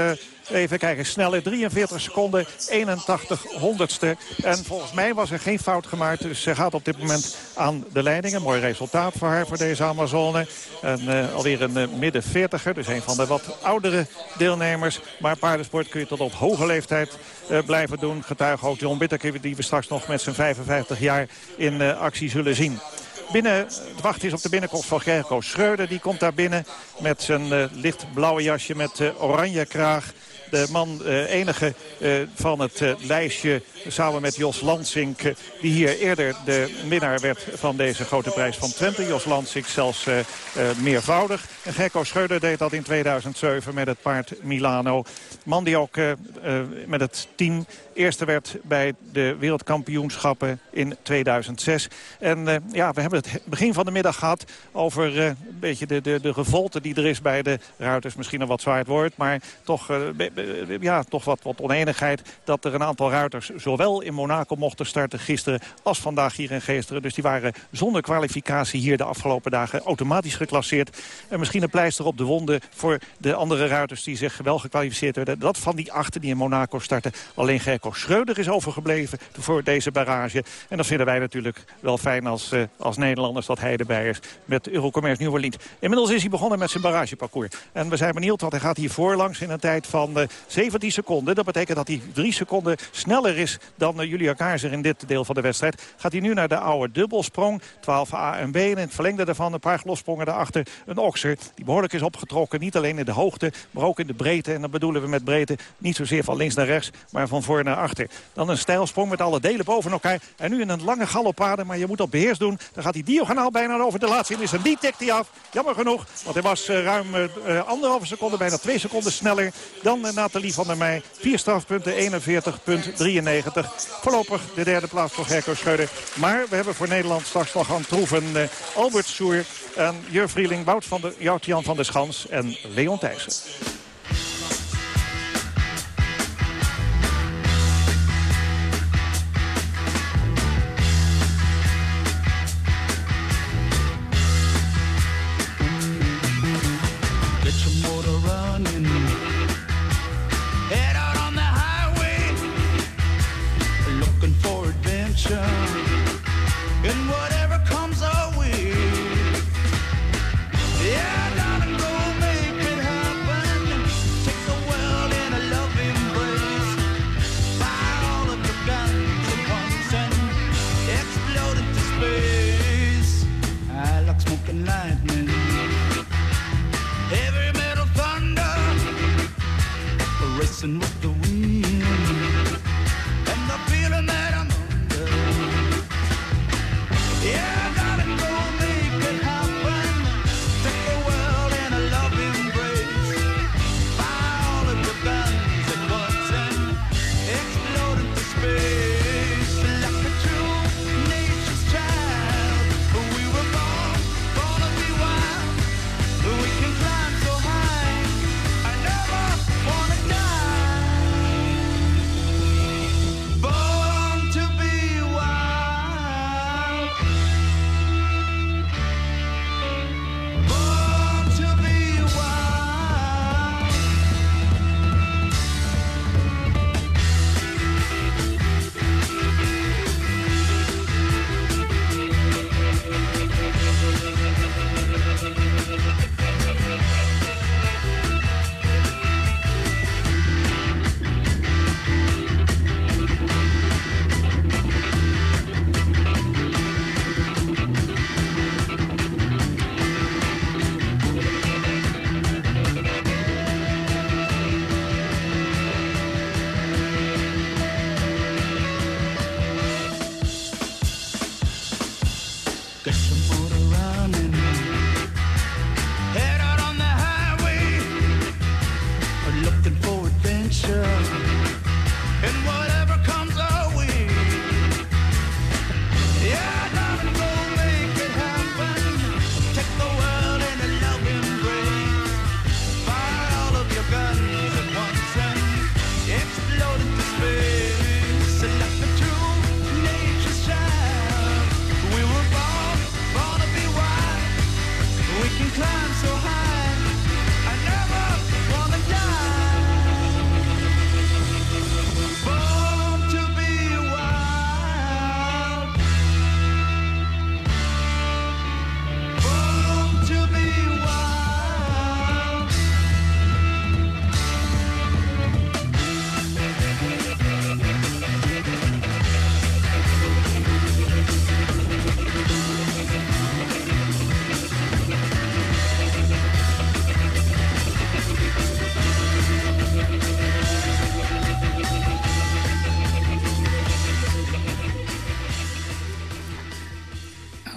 Speaker 10: Even kijken, snelle 43 seconden, 81 honderdste. En volgens mij was er geen fout gemaakt. Dus ze gaat op dit moment aan de leiding. Een mooi resultaat voor haar, voor deze Amazone. En eh, alweer een eh, midden 40er, dus een van de wat oudere deelnemers. Maar paardensport kun je tot op hoge leeftijd eh, blijven doen. Getuige ook John Bitteke, die we straks nog met zijn 55 jaar in actie zullen zien. Binnen, het wachten is op de binnenkomst van Gerco Schreuder. Die komt daar binnen met zijn lichtblauwe jasje met oranje kraag. De man, eh, enige eh, van het eh, lijstje, samen met Jos Lansink... die hier eerder de winnaar werd van deze grote prijs van Twente. Jos Lansink zelfs meervoudig. En Gerco Schreuder deed dat in 2007 met het paard Milano. Man die ook met het team eerste werd bij de wereldkampioenschappen in 2006. En eh, ja, we hebben het begin van de middag gehad over eh, een beetje de, de, de revolte die er is bij de ruiters. Misschien een wat zwaar woord, maar toch eh,
Speaker 18: ja, toch wat, wat oneenigheid dat er een aantal ruiters zowel in Monaco mochten starten gisteren als vandaag hier in Geesteren. Dus die waren zonder kwalificatie hier de afgelopen dagen automatisch geclasseerd. En misschien een pleister op de wonden voor de andere ruiters die zich wel gekwalificeerd werden. Dat van die achter die in Monaco starten alleen Schreuder is overgebleven voor deze barrage. En dat vinden wij natuurlijk wel fijn als, uh, als Nederlanders dat hij erbij is met Eurocommerce New Orleans. Inmiddels is hij begonnen met zijn barrageparcours. En we zijn benieuwd, want hij gaat hier voorlangs in een tijd van uh, 17 seconden. Dat betekent dat hij drie seconden sneller is dan uh, Julia Kaarser in dit deel van de wedstrijd. Gaat hij nu naar de oude dubbelsprong. 12a en B. En in het verlengde daarvan een paar lossprongen daarachter. Een okser die behoorlijk is opgetrokken. Niet alleen in de hoogte, maar ook in de breedte. En dan bedoelen we met breedte niet zozeer van links naar rechts, maar van voor naar achter. Dan een stijlsprong met alle delen boven elkaar. En nu in een lange galoppade, maar je moet op beheers doen. Dan gaat hij diagonaal bijna over de laatste. Is een die tikt hij af. Jammer genoeg, want hij was uh, ruim uh, anderhalve seconde, bijna twee seconden sneller dan uh, Nathalie van der Meij. Vier strafpunten, 41,93. Voorlopig de derde plaats voor Gerco Schreuder. Maar we hebben voor Nederland straks nog gaan troeven Albert Soer en Jur Vrieling, Wout van de, Jout-Jan van der Schans en Leon Thijssen.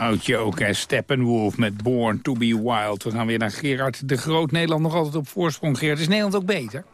Speaker 8: Oudje ook, hè. Steppenwolf met Born to be Wild. We gaan weer naar Gerard de Groot. Nederland nog altijd op voorsprong. Gerard, is Nederland ook beter?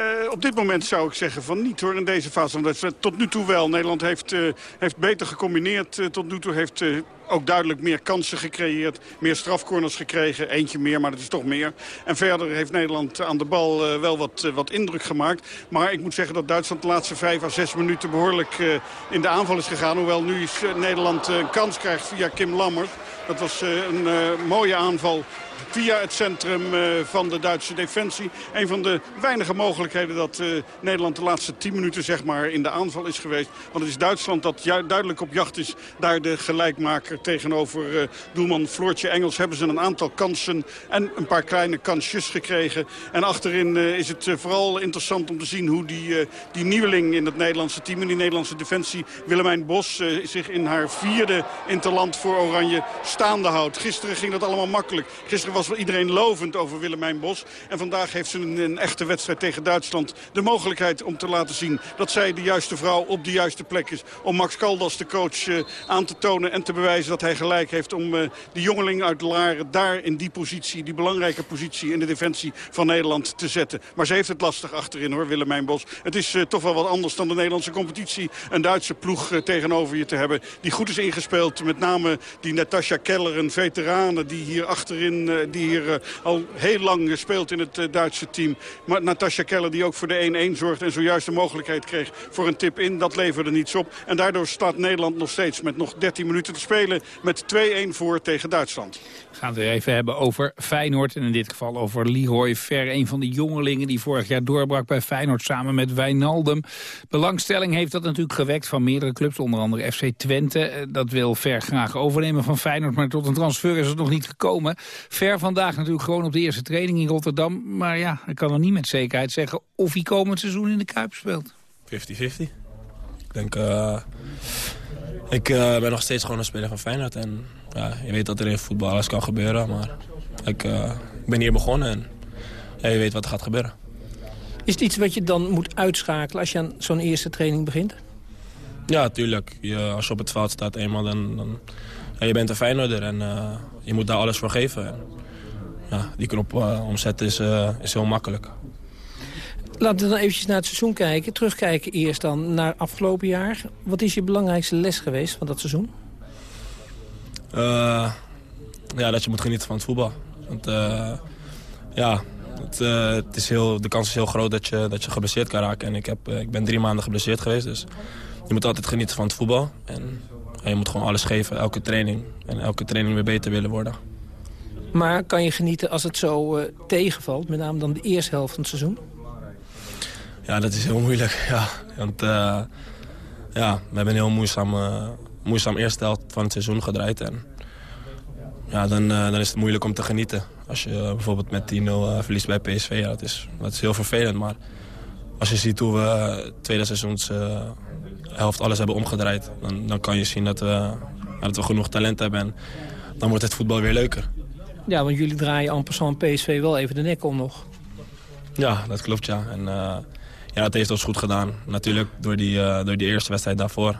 Speaker 9: Eh, op dit moment zou ik zeggen van niet hoor in deze fase. Want dat is tot nu toe wel. Nederland heeft, uh, heeft beter gecombineerd. Uh, tot nu toe heeft ook duidelijk meer kansen gecreëerd. Meer strafcorners gekregen. Eentje meer, maar dat is toch meer. En verder heeft Nederland aan de bal wel wat, wat indruk gemaakt. Maar ik moet zeggen dat Duitsland de laatste vijf à zes minuten behoorlijk in de aanval is gegaan. Hoewel nu Nederland een kans krijgt via Kim Lammers. Dat was een mooie aanval via het centrum eh, van de Duitse defensie. Een van de weinige mogelijkheden dat eh, Nederland de laatste 10 minuten zeg maar, in de aanval is geweest. Want het is Duitsland dat duidelijk op jacht is. Daar de gelijkmaker tegenover uh, doelman Floortje Engels hebben ze een aantal kansen en een paar kleine kansjes gekregen. En achterin is het vooral interessant om te zien hoe die, die nieuweling in het Nederlandse team, in die Nederlandse defensie, Willemijn Bos, zich in haar vierde interland voor Oranje staande houdt. Gisteren ging dat allemaal makkelijk. Gisteren was wel iedereen lovend over Willemijn Bos. En vandaag heeft ze een, echte wedstrijd tegen Duitsland de mogelijkheid om te laten zien... dat zij de juiste vrouw op de juiste plek is. Om Max Caldas, de coach, uh, aan te tonen en te bewijzen dat hij gelijk heeft... om uh, de jongeling uit Laren daar in die positie, die belangrijke positie... in de defensie van Nederland te zetten. Maar ze heeft het lastig achterin hoor, Willemijn Bos. Het is uh, toch wel wat anders dan de Nederlandse competitie. Een Duitse ploeg tegenover je te hebben die goed is ingespeeld. Met name die Natasja Keller, een veterane die hier achterin die hier uh, al heel lang speelt in het uh, Duitse team. Maar Natasja Keller die ook voor de 1-1 zorgt en zojuist de mogelijkheid kreeg voor een tip in. Dat leverde niets op. En daardoor staat Nederland nog steeds met nog 13 minuten te spelen met 2-1 voor tegen Duitsland.
Speaker 8: We gaan het weer even hebben over Feyenoord en in dit geval over Leroy Ver. Een van de jongelingen die vorig jaar doorbrak bij Feyenoord samen met Wijnaldum. Belangstelling heeft dat natuurlijk gewekt van meerdere clubs, onder andere FC Twente. Eh, dat wil Ver graag overnemen van Feyenoord, maar tot een transfer is het nog niet gekomen. Ver vandaag natuurlijk gewoon op de eerste training in Rotterdam. Maar ja, ik kan nog niet met zekerheid zeggen of hij komend seizoen in de Kuip speelt.
Speaker 19: 50-50. Ik denk... Uh, ik uh, ben nog steeds gewoon een speler van Feyenoord. En ja, je weet dat er in voetbal alles kan gebeuren. Maar ik, uh, ik ben hier begonnen en ja, je weet wat er gaat gebeuren.
Speaker 20: Is het iets wat je dan moet uitschakelen als je aan zo'n eerste training begint?
Speaker 19: Ja, tuurlijk. Je, als je op het veld staat eenmaal, dan, dan ja, je bent een Feyenoorder en je moet daar alles voor geven. En, ja, die knop uh, omzetten is, uh, is heel makkelijk.
Speaker 20: Laten we dan eventjes naar het seizoen kijken. Terugkijken eerst dan naar afgelopen jaar. Wat is je belangrijkste les geweest van dat seizoen?
Speaker 19: Uh, ja, dat je moet genieten van het voetbal. Want ja, het, het, is heel, de kans is heel groot dat je, dat je geblesseerd kan raken. En ik, heb, ik ben drie maanden geblesseerd geweest. Dus je moet altijd genieten van het voetbal. En, en je moet gewoon alles geven, elke training. En elke training weer beter willen worden.
Speaker 20: Maar kan je genieten als het zo uh, tegenvalt, met name dan de eerste helft van het seizoen?
Speaker 19: Ja, dat is heel moeilijk. Ja. Want uh, ja, we hebben een heel moeizaam, uh, eerste helft van het seizoen gedraaid. En ja, dan, dan is het moeilijk om te genieten. Als je bijvoorbeeld met 10-0 verliest bij PSV, ja, dat, is, dat is heel vervelend. Maar als je ziet hoe we tweede seizoens helft alles hebben omgedraaid... Dan, dan kan je zien dat we, dat we genoeg talent hebben. En dan wordt het voetbal weer leuker.
Speaker 20: Ja, want jullie draaien en passant PSV wel even de nek om nog.
Speaker 19: Ja, dat klopt, ja. En uh, ja, dat heeft ons goed gedaan. Natuurlijk door die, uh, door die eerste wedstrijd daarvoor.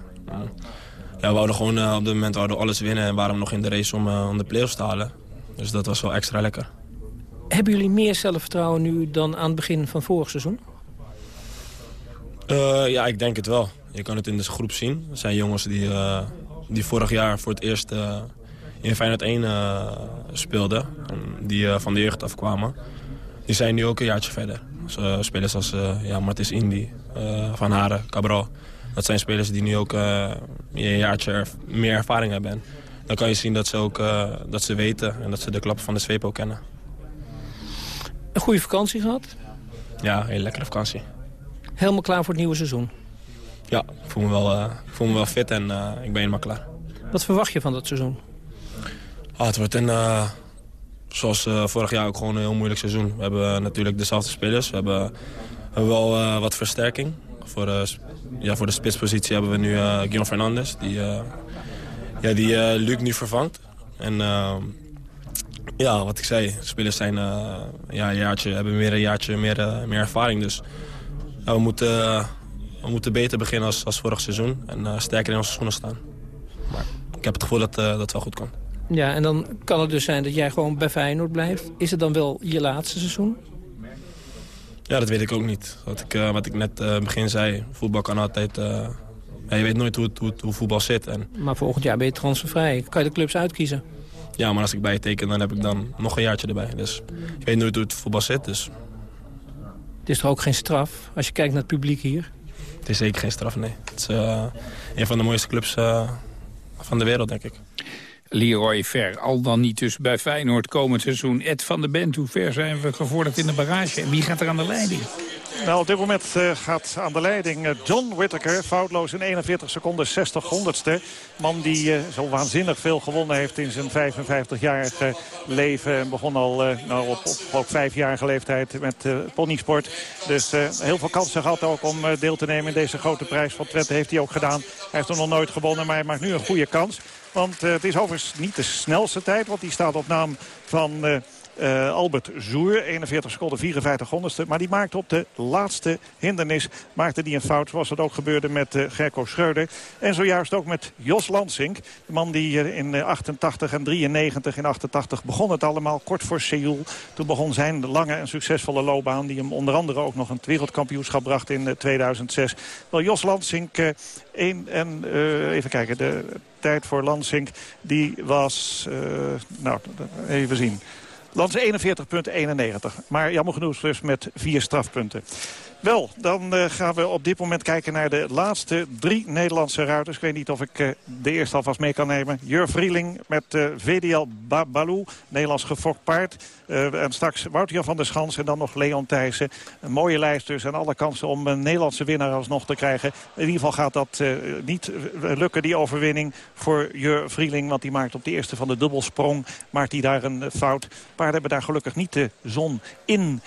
Speaker 19: Ja, we wouden gewoon op dit moment wouden alles winnen... en waren nog in de race om, om de play-offs te halen. Dus dat was wel extra lekker.
Speaker 20: Hebben jullie meer zelfvertrouwen nu dan aan het begin van vorig seizoen?
Speaker 19: ja, ik denk het wel. Je kan het in de groep zien. Er zijn jongens die, die vorig jaar voor het eerst in Feyenoord 1 uh, speelden. Die uh, van de jeugd afkwamen. Die zijn nu ook een jaartje verder. Dus, uh, spelers als ja, Martis Indy, Van Haren, Cabral. Dat zijn spelers die nu ook een jaartje er, meer ervaring hebben. En dan kan je zien dat ze ook dat ze weten en dat ze de klappen van de zweep ook kennen.
Speaker 20: Een goede vakantie gehad?
Speaker 19: Ja, een hele lekkere vakantie.
Speaker 20: Helemaal klaar voor het nieuwe seizoen?
Speaker 19: Ja, ik voel me wel, voel me wel fit en ik ben helemaal klaar.
Speaker 20: Wat verwacht je van dat seizoen?
Speaker 19: Ah, het wordt een, uh, zoals uh, vorig jaar ook gewoon een heel moeilijk seizoen. We hebben uh, natuurlijk dezelfde spelers. We hebben, we hebben wel wat versterking. Voor, ja, voor de spitspositie hebben we nu Guillaume Fernandes. Die, ja, die Luc nu vervangt. En ja, wat ik zei, spelers zijn, ja, een jaartje, hebben meer een jaartje meer, meer ervaring. Dus we, moeten, we moeten beter beginnen als, als vorig seizoen. En sterker in onze schoenen staan. Maar ik heb het gevoel dat dat wel goed kan.
Speaker 20: Ja, en dan kan het dus zijn dat jij gewoon bij Feyenoord blijft. Is het dan wel je laatste seizoen?
Speaker 19: Ja, dat weet ik ook niet. Wat ik, eh, wat ik net uh, begin zei, voetbal kan altijd... Uh, ja, je weet nooit hoe, hoe, hoe, voetbal zit. En...
Speaker 20: Maar volgend jaar ben je transfervrij. Kan je de clubs uitkiezen?
Speaker 19: Ja, maar als ik bij je teken, dan heb ik dan nog een jaartje erbij. Dus je weet nooit hoe het voetbal zit. Dus...
Speaker 20: Het is toch ook geen straf als je kijkt naar het publiek hier?
Speaker 19: Het is zeker geen straf, nee. Het is een van de mooiste clubs van de wereld, denk ik.
Speaker 8: Leroy Ver, al dan niet dus bij Feyenoord komend seizoen. Ed van de Bent, hoe ver zijn we gevorderd in de barrage? En wie gaat er aan de leiding?
Speaker 10: Nou, op dit moment uh, gaat aan de leiding uh, John Whittaker. Foutloos in 41 seconden 60 honderdste. Man die uh, zo waanzinnig veel gewonnen heeft in zijn 55-jarige leven. En begon al nou, op, op, vijfjarige leeftijd met ponysport. Dus heel veel kansen gehad ook om deel te nemen in deze grote prijs van Twente. Heeft hij ook gedaan. Hij heeft er nog nooit gewonnen, maar hij maakt nu een goede kans. Want het is overigens niet de snelste tijd. Want die staat op naam van... Uh, Albert Zoer, 41 seconden 54 honderdste. Maar die maakte op de laatste hindernis maakte die een fout. Zoals het ook gebeurde met uh, Gerco Schreuder. En zojuist ook met Jos Lansink. De man die in 88 en 93 in 88 begon het allemaal. Kort voor Seoul. Toen begon zijn lange en succesvolle loopbaan. Die hem onder andere ook nog een wereldkampioenschap bracht in 2006. Wel Jos Lansink... Een, en even kijken, de tijd voor Lansink die was, nou even zien, Lans 41,91. Maar jammer genoeg dus met vier strafpunten. Wel, dan uh, gaan we op dit moment kijken naar de laatste drie Nederlandse ruiters. Ik weet niet of ik uh, de eerste alvast mee kan nemen. Jur Vrieling met uh, VDL ba Balou, Nederlands gefokt paard. en straks Wouter van der Schans en dan nog Leon Thijssen. Een mooie lijst dus en alle kansen om een Nederlandse winnaar alsnog te krijgen. In ieder geval gaat dat niet lukken, die overwinning voor Jur Vrieling. Want die maakt op de eerste van de dubbelsprong maakt hij daar een fout. Paarden hebben daar gelukkig niet de zon in,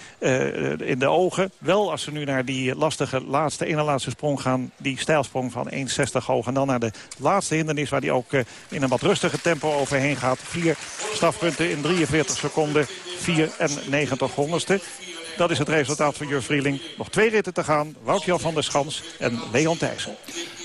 Speaker 10: in de ogen. Wel als ze nu naar die lastige laatste, ene laatste sprong gaan. Die stijlsprong van 1,60 hoog. En dan naar de laatste hindernis waar die ook uh, in een wat rustiger tempo overheen gaat. Vier strafpunten in 43 seconden. 94 honderdste. Dat is het resultaat van Jur Vrieling. Nog twee ritten te gaan. Woutjan van der Schans en Leon Thijssen.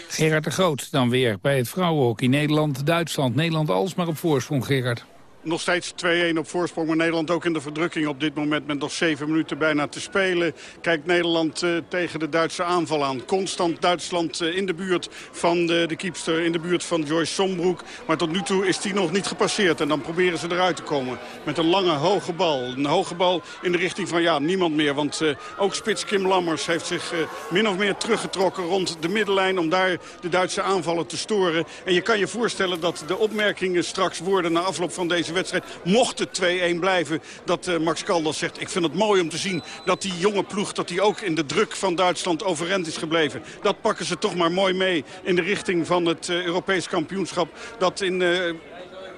Speaker 8: Gerard de Groot dan weer bij het vrouwenhockey. Nederland-Duitsland. Nederland alsmaar op voorsprong, Gerard
Speaker 9: nog steeds 2-1 op voorsprong. Maar Nederland ook in de verdrukking op dit moment met nog 7 minuten bijna te spelen. Kijkt Nederland uh, tegen de Duitse aanval aan. Constant Duitsland uh, in de buurt van de, de kiepster, in de buurt van Joyce Sombroek. Maar tot nu toe is die nog niet gepasseerd. En dan proberen ze eruit te komen met een lange hoge bal. Een hoge bal in de richting van ja, niemand meer. Want uh, ook spits Kim Lammers heeft zich min of meer teruggetrokken rond de middenlijn... om daar de Duitse aanvallen te storen. En je kan je voorstellen dat de opmerkingen straks worden na afloop van deze wedstrijd. Mocht het 2-1 blijven, dat uh, Max Caldas zegt... ik vind het mooi om te zien dat die jonge ploeg... dat die ook in de druk van Duitsland overeind is gebleven. Dat pakken ze toch maar mooi mee in de richting van het uh, Europees kampioenschap... dat in uh,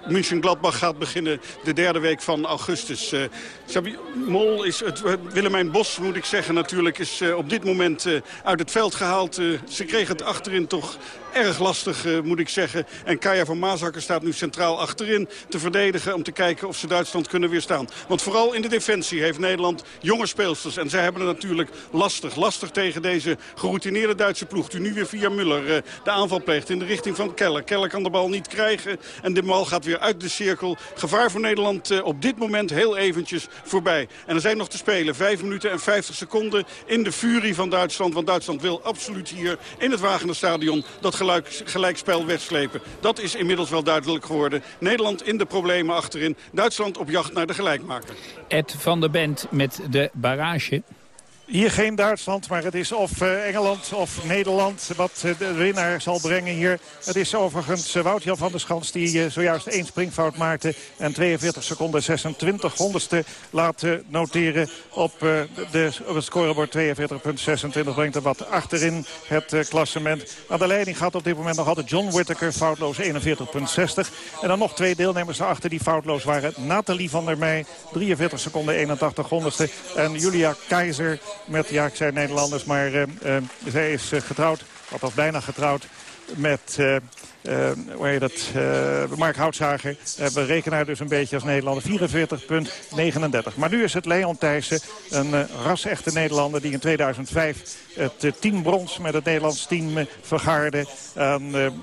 Speaker 9: München-Gladbach gaat beginnen de derde week van augustus. Uh, Mol is het, Willemijn Bos, moet ik zeggen, natuurlijk is uh, op dit moment uh, uit het veld gehaald. ze kreeg het achterin toch erg lastig, uh, moet ik zeggen. En Kaya van Maasakker staat nu centraal achterin te verdedigen... om te kijken of ze Duitsland kunnen weerstaan. Want vooral in de defensie heeft Nederland jonge speelsters. En zij hebben het natuurlijk lastig. Lastig tegen deze geroutineerde Duitse ploeg... die nu weer via Muller uh, de aanval pleegt in de richting van Keller. Keller kan de bal niet krijgen en de bal gaat weer uit de cirkel. Gevaar voor Nederland uh, op dit moment heel eventjes voorbij. En er zijn nog te spelen 5 minuten en 50 seconden in de furie van Duitsland. Want Duitsland wil absoluut hier in het Wagenerstadion... dat gelijk, gelijkspel wegslepen. Dat is inmiddels wel duidelijk geworden. Nederland in de problemen achterin. Duitsland op jacht naar de gelijkmaker.
Speaker 8: Ed van der Bent met de barrage.
Speaker 10: Hier geen Duitsland, maar het is of uh, Engeland of Nederland wat uh, de winnaar zal brengen hier. Het is overigens uh, Wout-Jan van der Schans die zojuist één springfout maakte... en 42 seconden 26 honderdste laat noteren op, de, op het scorebord 42,26. Brengt er wat achterin het klassement. Aan de leiding gaat op dit moment nog altijd John Whittaker, foutloos 41,60. En dan nog twee deelnemers erachter die foutloos waren. Nathalie van der Meij, 43 seconden 81 honderdste. En Julia Keizer met, ja, ik zei Nederlanders, maar uh, uh, zij is uh, getrouwd, althans bijna getrouwd, met hoe heet dat, uh, Mark Houtzager. we rekenen haar dus een beetje als Nederlander. 44,39. Maar nu is het Leon Thijssen, een ras-echte Nederlander... die in 2005 het team brons met het Nederlands team vergaarde.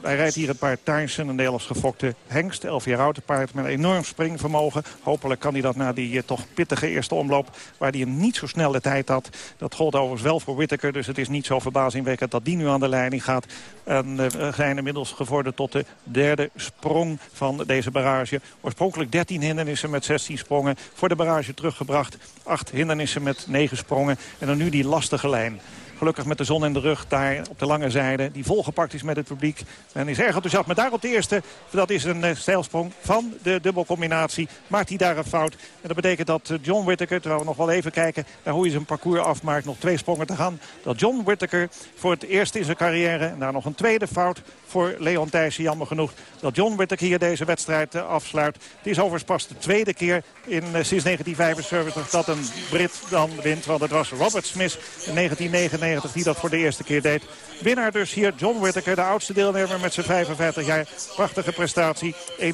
Speaker 10: hij rijdt hier het paard Thijssen, een Nederlands gefokte hengst. 11 jaar oud paard met een enorm springvermogen. Hopelijk kan hij dat na die toch pittige eerste omloop... waar hij een niet zo snelle tijd had. Dat gold overigens wel voor Whittaker, dus het is niet zo verbazingwekkend... dat die nu aan de leiding gaat. En zijn inmiddels tot de derde sprong van deze barrage. Oorspronkelijk 13 hindernissen met 16 sprongen. Voor de barrage teruggebracht. 8 hindernissen met 9 sprongen. En dan nu die lastige lijn. Gelukkig met de zon in de rug daar op de lange zijde. Die volgepakt is met het publiek. Men is erg enthousiast. Maar daar op de eerste, dat is een uh, stijlsprong van de dubbelcombinatie. Maakt hij daar een fout. En dat betekent dat eh, John Whittaker, terwijl we nog wel even kijken... naar hoe hij zijn parcours afmaakt, nog twee sprongen te gaan. Dat John Whittaker voor het eerst in zijn carrière... en daar nog een tweede fout voor Leon Thijssen, jammer genoeg... dat John Whittaker hier deze wedstrijd uh, afsluit. Het is overigens pas de tweede keer in, sinds 1975 dat een Brit dan wint. Want het was Robert Smith in 1999 die dat voor de eerste keer deed. Winnaar dus hier John Whittaker, de oudste deelnemer met zijn 55 jaar. Prachtige prestatie, 41,60.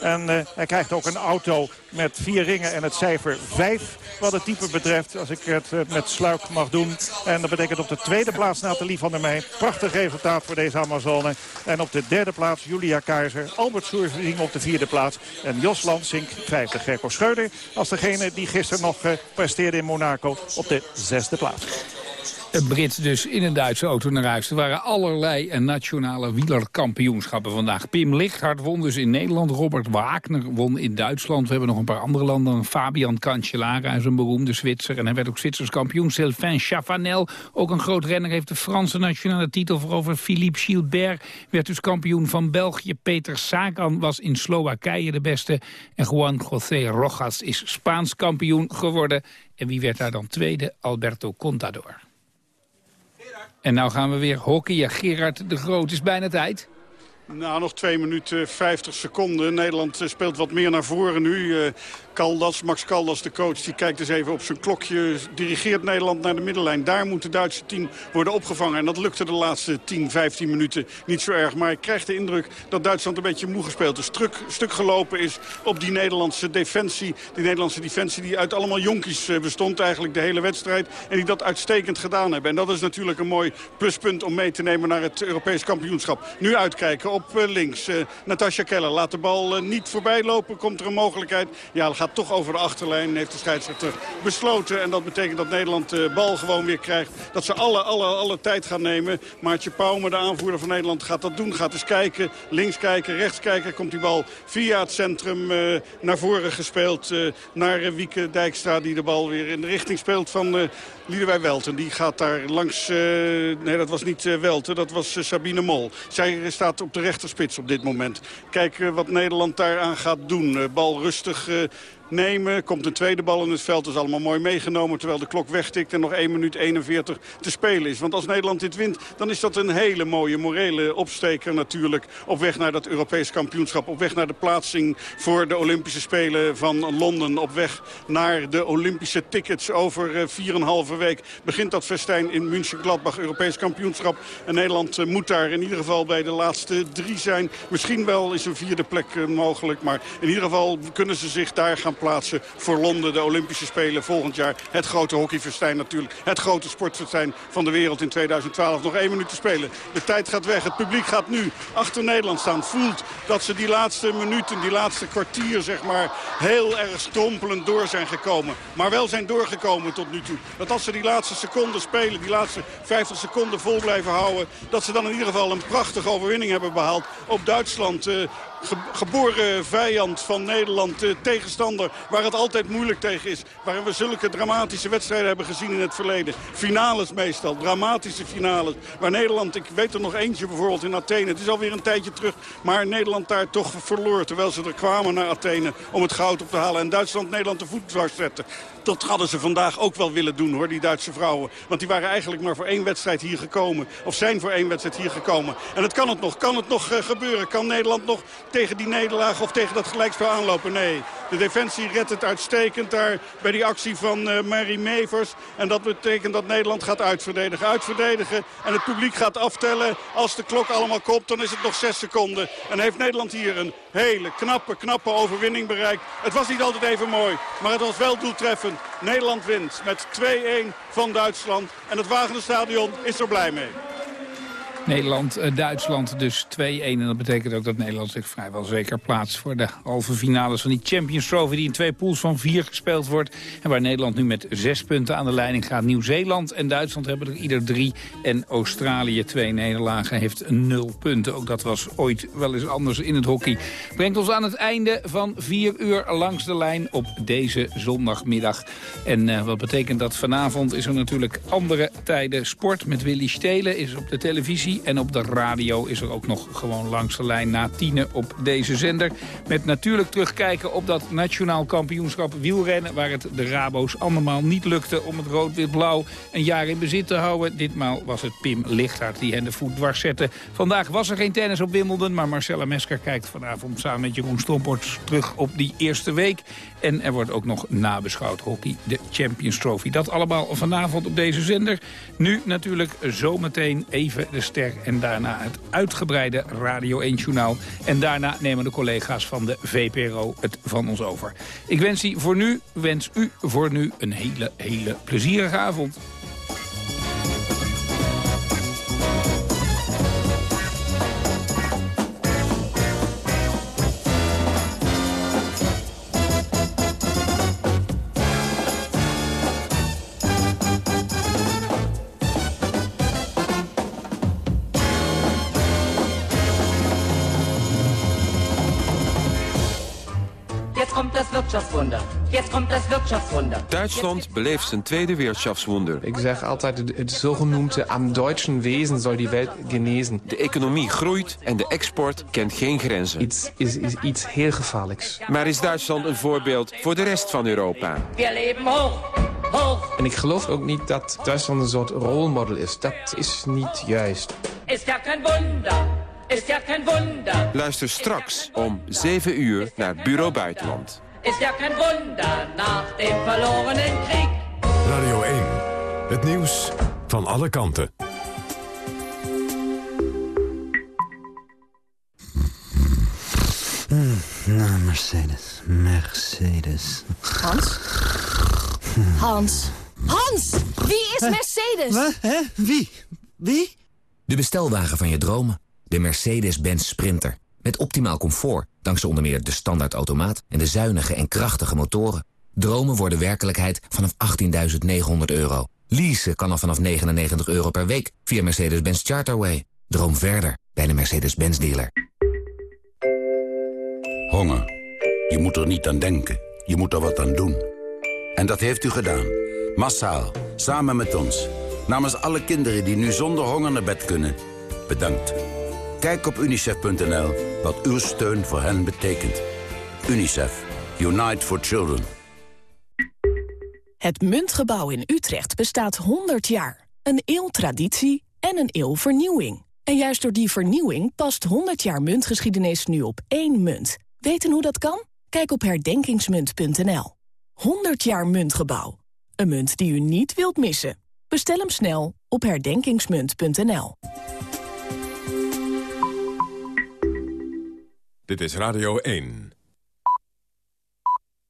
Speaker 10: En uh, hij krijgt ook een auto met vier ringen en het cijfer 5. Wat het type betreft, als ik het uh, met sluik mag doen. En dat betekent op de tweede plaats Nathalie van der Meij. Prachtig resultaat voor deze Amazone. En op de derde plaats Julia Keizer. Albert Soersing op de vierde plaats. En Jos Lansink, vijfde. Gerko Scheuder als degene die gisteren nog uh, presteerde in Monaco op de zesde plaats.
Speaker 8: Een Brit dus in een Duitse auto naar huis. Er waren allerlei nationale wielerkampioenschappen vandaag. Pim Lichthart won dus in Nederland. Robert Wagner won in Duitsland. We hebben nog een paar andere landen. Fabian Cancellara is een beroemde Zwitser. En hij werd ook Zwitsers kampioen. Sylvain Chavanel, ook een groot renner, heeft de Franse nationale titel voorover. Philippe Gilbert werd dus kampioen van België. Peter Sagan was in Slowakije de beste. En Juan José Rojas is Spaans kampioen geworden. En wie werd daar dan tweede? Alberto Contador. En nou gaan we weer hockeyen. Gerard de Groot is bijna tijd.
Speaker 9: Nou, nog 2 minuten 50 seconden. Nederland eh, speelt wat meer naar voren nu. Uh, Caldas, Max Caldas, de coach, die kijkt eens even op zijn klokje. Dirigeert Nederland naar de middenlijn. Daar moet het Duitse team worden opgevangen. En dat lukte de laatste 10, 15 minuten niet zo erg. Maar ik krijg de indruk dat Duitsland een beetje moe gespeeld is. Stuk, stuk gelopen is op die Nederlandse defensie. Die Nederlandse defensie die uit allemaal jonkies eh, bestond eigenlijk de hele wedstrijd. En die dat uitstekend gedaan hebben. En dat is natuurlijk een mooi pluspunt om mee te nemen naar het Europees kampioenschap. Nu uitkijken op uh, links. Uh, Natasja Keller laat de bal niet voorbij lopen. Komt er een mogelijkheid? Ja, gaat toch over de achterlijn. Heeft de scheidsrechter besloten. En dat betekent dat Nederland de bal gewoon weer krijgt. Dat ze alle, alle, alle tijd gaan nemen. Maartje Pauwme, de aanvoerder van Nederland, gaat dat doen. Gaat eens kijken, links kijken, rechts kijken. Komt die bal via het centrum naar voren gespeeld. Naar Wieke Dijkstra die de bal weer in de richting speelt van Liedewij Welten. Die gaat daar langs... nee, dat was niet Welten, dat was Sabine Mol. Zij staat op de rechterspits op dit moment. Kijk wat Nederland daaraan gaat doen. bal rustig nemen. Komt een tweede bal in het veld. Dat is allemaal mooi meegenomen terwijl de klok wegtikt en nog 1 minuut 41 te spelen is. Want als Nederland dit wint, dan is dat een hele mooie morele opsteker natuurlijk. Op weg naar dat Europees kampioenschap. Op weg naar de plaatsing voor de Olympische Spelen van Londen. Op weg naar de Olympische tickets. Over 4,5 week begint dat festijn in München-Gladbach. Europees kampioenschap. En Nederland eh, moet daar in ieder geval bij de laatste drie zijn. Misschien wel is een vierde plek eh, mogelijk. Maar in ieder geval kunnen ze zich daar gaan plaatsen voor Londen. De Olympische Spelen volgend jaar. Het grote hockeyfestijn natuurlijk. Het grote sportfestijn van de wereld in 2012. Nog één minuut te spelen. De tijd gaat weg. Het publiek gaat nu achter Nederland staan. Voelt dat ze die laatste minuten, die laatste kwartier zeg maar... heel erg strompelend door zijn gekomen. Maar wel zijn doorgekomen tot nu toe. Dat als ze die laatste seconden spelen, die laatste 50 seconden vol blijven houden... dat ze dan in ieder geval een prachtige overwinning hebben behaald op Duitsland... Uh, geboren vijand van Nederland, tegenstander waar het altijd moeilijk tegen is. Waarin we zulke dramatische wedstrijden hebben gezien in het verleden. Finales meestal, dramatische finales. Waar Nederland, ik weet er nog eentje bijvoorbeeld in Athene. Het is alweer een tijdje terug, maar Nederland daar toch verloor. Terwijl ze er kwamen naar Athene om het goud op te halen. En Duitsland Nederland de voet dwars zetten. Dat hadden ze vandaag ook wel willen doen hoor, die Duitse vrouwen. Want die waren eigenlijk maar voor één wedstrijd hier gekomen. Of zijn voor één wedstrijd hier gekomen. En het kan het nog. Kan het nog uh, gebeuren? Kan Nederland nog tegen die nederlaag of tegen dat gelijkspel aanlopen? Nee. De defensie redt het uitstekend daar bij die actie van uh, Mary Mevers. En dat betekent dat Nederland gaat uitverdedigen. Uitverdedigen en het publiek gaat aftellen. Als de klok allemaal komt, dan is het nog zes seconden. En heeft Nederland hier een hele knappe, knappe overwinning bereikt. Het was niet altijd even mooi, maar het was wel doeltreffend. Nederland wint met 2-1 van Duitsland. En het Wagenstadion is er blij mee.
Speaker 8: Nederland-Duitsland eh, dus 2-1. En dat betekent ook dat Nederland zich vrijwel zeker plaatst... voor de halve finales van die Champions Trophy... die in twee pools van vier gespeeld wordt. En waar Nederland nu met zes punten aan de leiding gaat. Nieuw-Zeeland en Duitsland hebben er ieder drie. En Australië twee nederlagen heeft nul punten. Ook dat was ooit wel eens anders in het hockey. Brengt ons aan het einde van vier uur langs de lijn op deze zondagmiddag. En uh, wat betekent dat vanavond is er natuurlijk andere tijden sport. Met Willy Stelen is op de televisie en op de radio is er ook nog gewoon langs de lijn na tienen op deze zender. Met natuurlijk terugkijken op dat nationaal kampioenschap wielrennen... waar het de Rabo's andermaal niet lukte om het rood-wit-blauw een jaar in bezit te houden. Ditmaal was het Pim Lichthart die hen de voet dwars zette. Vandaag was er geen tennis op Wimbledon, maar Marcella Mesker kijkt vanavond samen met Jeroen Stomports terug op die eerste week. En er wordt ook nog nabeschouwd hockey, de Champions Trophy. Dat allemaal vanavond op deze zender. Nu natuurlijk zometeen even de ster en daarna het uitgebreide Radio 1-journaal. En daarna nemen de collega's van de VPRO het van ons over. Ik wens u voor nu, wens u voor nu een hele, hele plezierige avond.
Speaker 21: Duitsland beleeft zijn tweede Wirtschaftswunder.
Speaker 22: Ik zeg altijd, het zogenoemde am deutschen Wesen zal die Welt genezen.
Speaker 21: De economie groeit en de export kent geen grenzen.
Speaker 22: Iets is, is iets heel gevaarlijks.
Speaker 21: Maar is Duitsland een voorbeeld voor de rest van Europa?
Speaker 23: We leven hoog. Hoog.
Speaker 22: En ik geloof ook niet dat Duitsland een soort rolmodel is. Dat is niet juist.
Speaker 23: Is ja geen wonder. Is ja geen wonder.
Speaker 21: Luister straks om 7 uur naar Bureau Buitenland.
Speaker 23: Is ja geen wonder na de verlorenen Krieg.
Speaker 1: Radio 1, het nieuws van alle kanten.
Speaker 24: Mm, nou, Mercedes, Mercedes.
Speaker 25: Hans? Hans? Hans! Wie is Mercedes?
Speaker 24: Wat? Hè? Wie? Wie?
Speaker 26: De bestelwagen van je dromen. De Mercedes-Benz Sprinter. Met optimaal comfort, dankzij onder meer de standaardautomaat... en de zuinige en krachtige motoren. Dromen worden werkelijkheid vanaf 18.900 euro. Leasen kan al vanaf 99 euro per week via Mercedes-Benz Charterway. Droom verder bij de Mercedes-Benz dealer.
Speaker 27: Honger. Je moet er niet aan denken. Je moet er wat aan doen. En dat heeft u gedaan. Massaal. Samen met ons. Namens alle kinderen die nu zonder honger naar bed kunnen. Bedankt. Kijk op unicef.nl wat uw steun voor hen betekent. UNICEF. Unite for Children.
Speaker 28: Het Muntgebouw in Utrecht bestaat 100 jaar. Een eeuw traditie en een eeuw vernieuwing. En juist door die vernieuwing past 100 jaar muntgeschiedenis nu op één munt. Weten hoe dat kan? Kijk op herdenkingsmunt.nl. 100 jaar Muntgebouw. Een munt die u niet wilt missen. Bestel hem snel op herdenkingsmunt.nl.
Speaker 1: Dit is Radio 1.